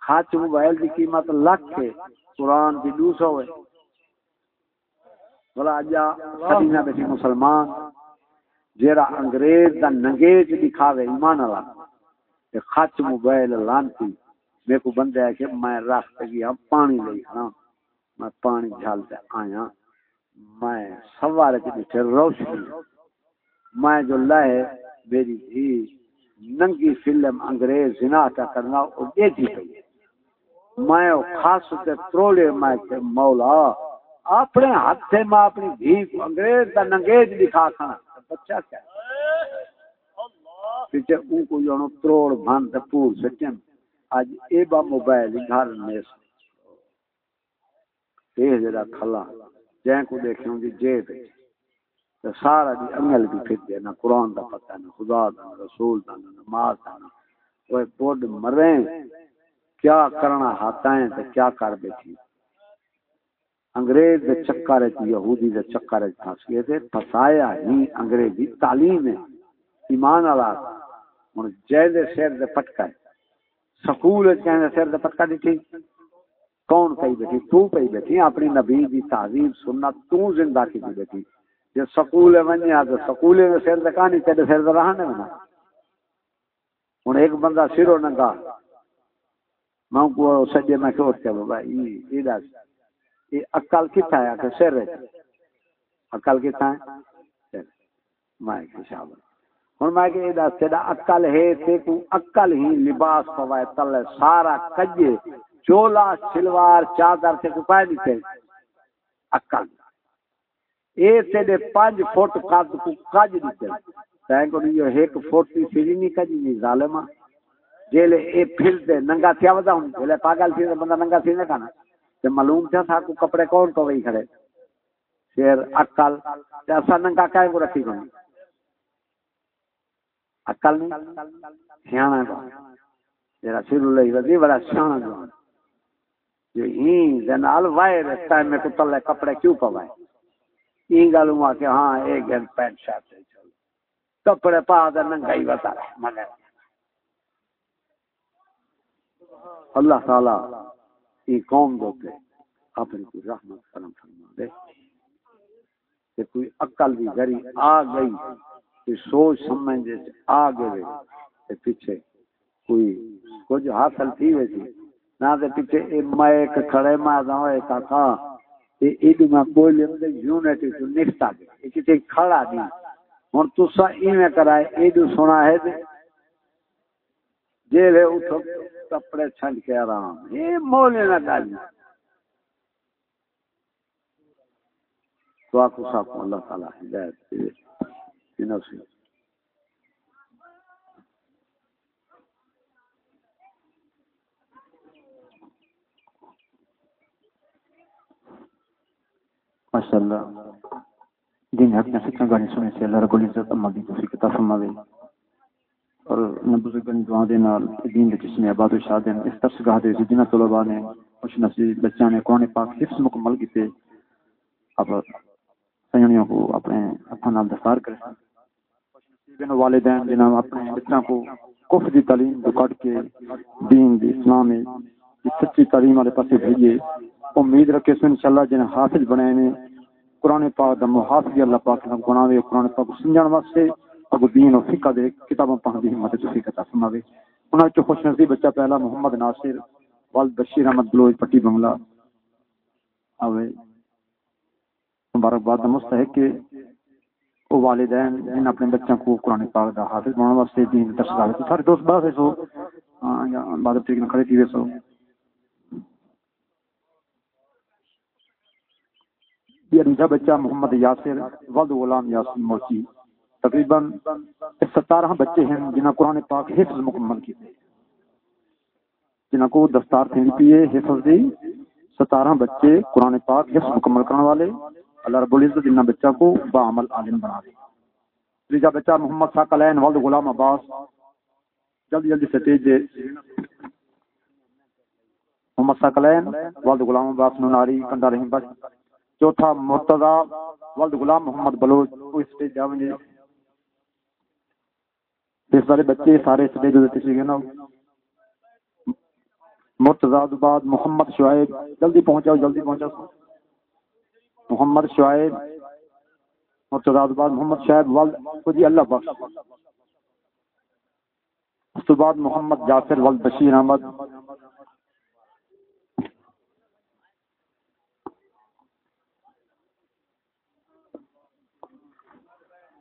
خاچ موبائل کی قیمت لاکھ کے قرآن کی دو سو ہے۔ بلا جا خدینہ بیٹھی مسلمان، جیرا انگریز دا ننگیج دکھاوے ایمان اللہ خاچ موبائل لانتی۔ میرے کو بندہ ہے کہ میں رکھ گیا پانی لئی کھڑا میں پانی جھالتے آیا۔ میں سوارے کے پیچھے روشنی میں جو لائے میری بھی ننگی فلم انگریز زنا کا کرنا، وہ دیکھی پئی میں خاص تے تروڑے میں کہ مولا، اپنے ہاتھ سے میں اپنی دھی کو انگریز کا ننگیج دکھا کھانا۔ بچہ کیا؟ پیچھے اون کو جو تروڑ بھان تے پور سچن اج اے با موبائل گھر میں۔ یہ جڑا کھلا جے کو دیکھوں دی جیب تے سارا دی انگل بھی پھر دے، نہ قرآن دا پتہ، نہ خدا دا، نہ رسول دا، نہ نماز دا، نہ وہ بوڈ مرے کیا کرنا ہاتا ہے تے کیا کر بیٹھی؟ انگریز دے چکر وچ، یہودی دے چکر وچ پھس گئے تے پھسایا ہی۔ انگریزی تعلیم ہے، ایمان والا۔ ہن جے دے سر دے پٹکا ہے سکول وچ کہندے سر دے پٹکا دتی کون پئی بیٹھی؟ تو پئی بیٹھی، اپنی نبی دی تعظیم، سنت تو زندہ کی بیٹھی۔ جے سکول ونیا تو سکول میں سر دکانی تے سر دے رہنے میں ہن ایک بندہ سرو ننگا۔ میں کو سجے میں کہو کہ بابا، ای ای دس۔ ای عقل کتھا ہے؟ کہ سر ہے۔ عقل کتھا ہے؟ میں کہ شاباش ہن میں کہ دس، تیرا عقل ہے تے کو عقل ہی لباس پوائے، تلے سارا کجے۔ چولا سلوار چادر سے کپائے دیتے اکل اے تیرے پانچ فٹ قد کو کج دیتے تائیں کو نہیں، ایک فٹ کی سیری جی نہیں کجی نہیں ظالمہ جیلے اے پھر دے ننگا تھیا ودا ہوں۔ جیلے پاگل تھی بندہ ننگا تھی نہ کھانا۔ تے معلوم تھا تھا کو کپڑے کون کو وہی کھڑے۔ شیر، اکل، تے اسا ننگا کائے کو رکھی گئی اکل نہیں، سیانا کو جیرا سر لئی ودی بڑا سیانا جو میں کو تلے کپڑے کیوں پوائے این کہ ہاں ایک گھر پینٹ شرٹ چل کپڑے پا دے بتا رہے مگر۔ اللہ تعالی یہ قوم اپنی کوئی رحمت کرم فرما دے۔ کہ کوئی عقل بھی گری آ گئی، کوئی سوچ سمجھ آ گئے پیچھے کوئی کچھ حاصل تھی ویسی۔ نہ تے پیچھے اے مائک کھڑے ما دا اے کاکا، اے ایڈو میں بولے دے یونٹی تو نکتا دے، اے کتے کھڑا دی۔ ہن تسا ایویں کرائے ایڈو سنا ہے دے۔ جے لے اٹھو، کپڑے چھنڈ کے آرام۔ اے مولے نہ ڈالی۔ تو آکو صاحب اللہ تعالی ہدایت دے۔ انہوں سے ماشاءاللہ دین حق نے سچا گانے سنے سے اللہ رب العزت عمل دی توفیق عطا فرماوے اور نہ بزرگاں دعا دے نال دین دے جس جسم آباد و شاد ہیں اس طرح گاہ دے جنہ طلباء نے خوش نصیب بچیاں نے قرآن پاک حفظ مکمل کیتے اب سیاحوں کو اپنے اپنا نام دستار کرے خوش نصیب والدین جنہوں اپنے بچوں کو کف دی تعلیم تو کٹ کے دین دی اسلام دی سچی تعلیم والے پاسے بھیجیے امید رکھے سو انشاءاللہ جن حافظ بنے نے قرآن پاک دا محافظ اللہ پاک نے بناوے قرآن پاک کو سمجھن واسطے اگو دین و فقہ دے کتاباں پڑھن دی ہمت تسی عطا فرماوے۔ انہاں وچ خوش نصیب بچہ پہلا محمد ناصر، والد بشیر احمد بلوچ، پٹی بنگلہ۔ آوے۔ مبارکباد مستحق کہ وہ والدین جن اپنے بچوں کو قرآن پاک دا حافظ بنانے واسطے دین تشکا تو سارے دوست باز سو۔ ہاں، یا بعد طریقے کھڑے تھی سو۔ یہ دوسرا بچہ محمد یاسر، ولد غلام یاسر موسی تقریباً ستارہ بچے ہیں جنہیں قرآن پاک حفظ مکمل کیتے جنہیں کو دستار تھی پیے حفظ دی۔ ستارہ بچے قرآن پاک حفظ مکمل کرنے والے۔ اللہ رب العزت جنہ بچہ کو با عالم بنا دے۔ تیجا بچہ محمد ثقلین ولد غلام عباس۔ جلدی جلدی سے تیج دے۔ محمد ثقلین ولد غلام عباس نوناری کنڈا رحیم بچ چوتھا مرتضی ولد غلام محمد بلوچ وہ اس پہ جاویں گے یہ سارے بچے سارے اس پہ جو دیتے نا۔ مرتضی بعد محمد شعیب، جلدی پہنچاؤ جلدی پہنچاؤ۔ محمد شعیب، مرتضی بعد محمد شعیب ولد خودی جی اللہ بخش۔ اس کے بعد محمد جعفر ولد بشیر احمد۔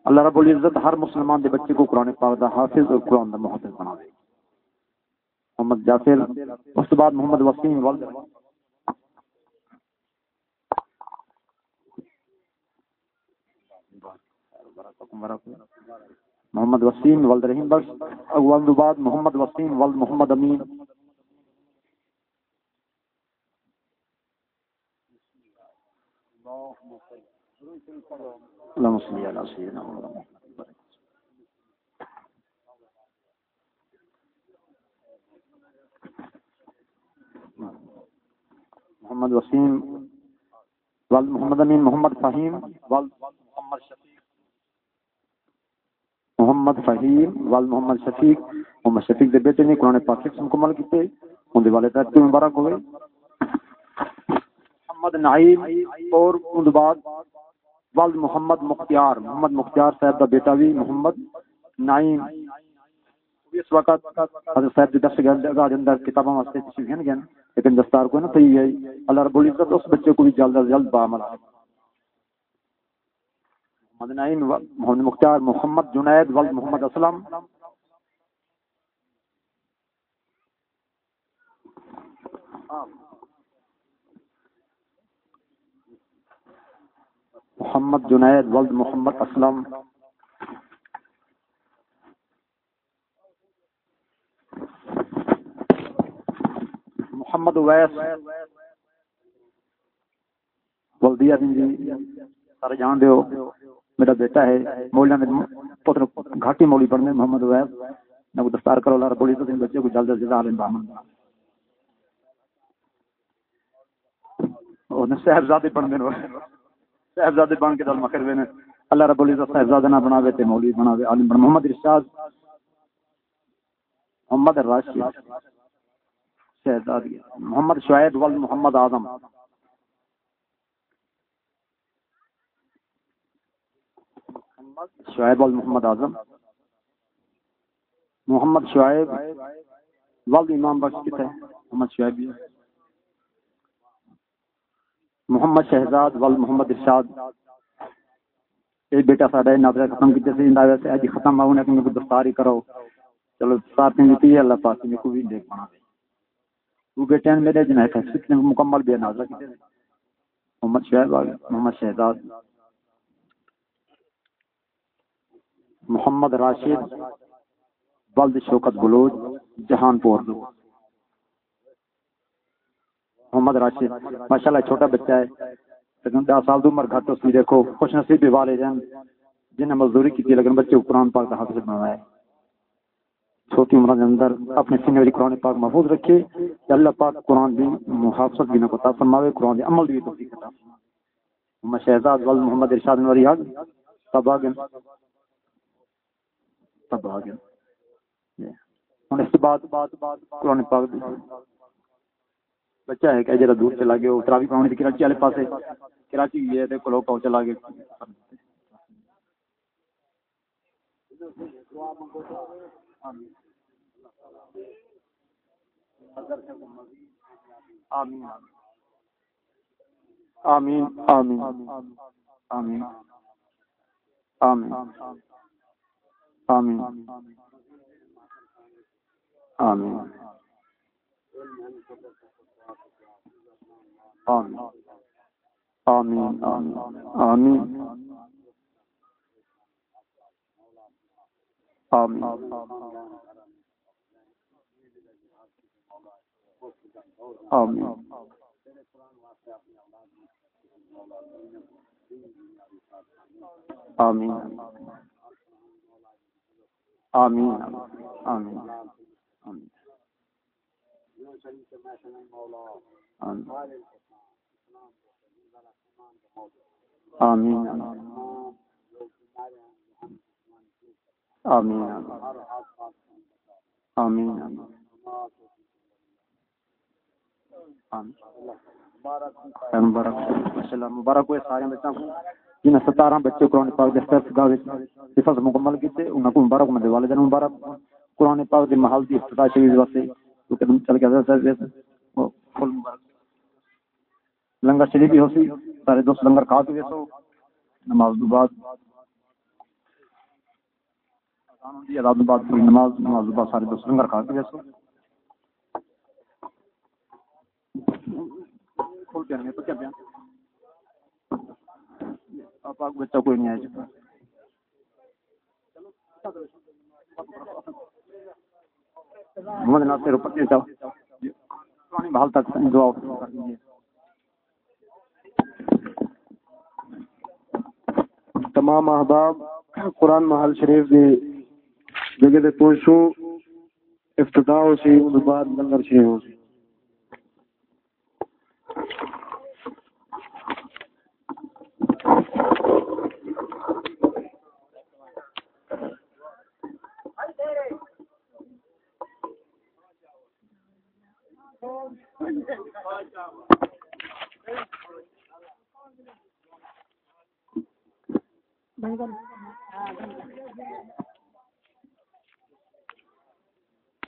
اللہ رب العزت ہر مسلمان دے بچے کو قرآن پاک دا حافظ اور قرآن دا محافظ بنا دے محمد جعفر، اس کے بعد محمد وسیم ولد محمد وسیم ولد رحیم بخش اول بعد محمد وسیم ولد محمد امین۔ اللهم صل على سيدنا محمد. محمد وسیم ولد محمد امین، محمد فہیم ولد محمد شفیق، محمد فہیم وال محمد شفیق محمد شفیق دے بیٹے نے قرآن پاک سے مکمل کیتے، ان دے والد تے مبارک ہوئے۔ محمد نعیم اور ان بعد والد محمد مختار محمد مختار صاحب کا بیٹا بھی محمد نعیم۔ اس وقت حضرت صاحب دس گھر اندر کتاباں واسطے تشریف ہیں گن لیکن دستار کو نہ تھی ہے اللہ رب العزت اس بچے کو بھی جلد از جلد با محمد مدنائن محمد مختار محمد جنید ولد محمد اسلم۔ محمد جنید ولد محمد اسلم۔ محمد اویس ویس ولدیہ جی سارے جان دیو میرا بیٹا ہے مولیاں نے پتر گھاٹی مولی پڑھنے، محمد ویب نہ کو دستار کرو اللہ رب العزت بچے کو جلد از جلد عالم بامن اور نے صاحبزادے پڑھنے صاحبزادے بن کے دل مکر وینے اللہ رب العزت صاحبزادہ نہ بناوے تے مولوی بناوے۔ عالم بن محمد ارشاد۔ محمد الراشد شہزادی محمد شعیب ولد محمد اعظم۔ شعیب ولد محمد اعظم۔ محمد شعیب ولد امام بخش کتا ہے محمد شعیب۔ محمد شہزاد ولد محمد ارشاد۔ ایک بیٹا ساڈا نظر ختم کیتے سے اندا ویسے اج ختم ہونے کہ دستار ہی کرو۔ چلو، ساتھ میں دی اللہ پاک نے کو بھی دیکھ پانا وہ بیٹے میرے جنہ جنہیں کہ مکمل بے نازل کیتے محمد شعیب محمد شہزاد۔ محمد راشد بلد شوکت بلوچ جہان پور محمد راشد، ماشاءاللہ چھوٹا بچہ ہے لیکن دس سال عمر گھٹ اس میں دیکھو، خوش نصیب والدین جنہیں مزدوری کی تھی لیکن بچے کو قرآن پاک کا حافظ بنایا ہے۔ چھوٹی عمر کے اندر اپنے سینے والی قرآن پاک محفوظ رکھے، کہ اللہ پاک قرآن بھی محافظت بھی نہ کو فرماوے، قرآن دی عمل بھی توفیق عطا فرماوے۔ محمد شہزاد ول محمد ارشاد نوری حق سب آ گئے سب آ ہوں، اس بعد قرآن پاک دی۔ بچہ ہے کہ جڑا دور چلا گیا وہ تراوی پاؤنی کراچی والے پاسے کراچی گیا تے کلو پاؤ چلا گیا آمین آمین آمین آمین آمین آمین آمین آمین۔ آمین۔ آمین۔ آمین۔ آمین۔ آمین۔ آمین۔ آمین۔ آمین۔ آمین آمین مبارک مبارک ہوئے سارے بچوں کو جنہیں ستارہ بچے قرآن پاک دے گاہ حفظ مکمل کیتے انہاں کو مبارک مندے والدین مبارک قرآن پاک دے محل دی افتتاح شریف واسطے تو قدم چل کے حضرت فل مبارک۔ لنگر شریف بھی ہو سی سارے دوست لنگر کھا کے سو نماز دو بعد۔ اذان دو بعد پوری نماز نماز دو بعد سارے دوست لنگر کھا کے سو کھول کے تو کیا بیان آپ آگ بچہ کوئی نہیں آئے چکا محمد ناصر اوپر کے جاؤ پرانی بحال تک دعا تمام احباب، قرآن محل شریف دی جگہ دے پوچھو، افتتاح ہو سی، اس بعد لنگر شریف ہو سی۔ Bye bye.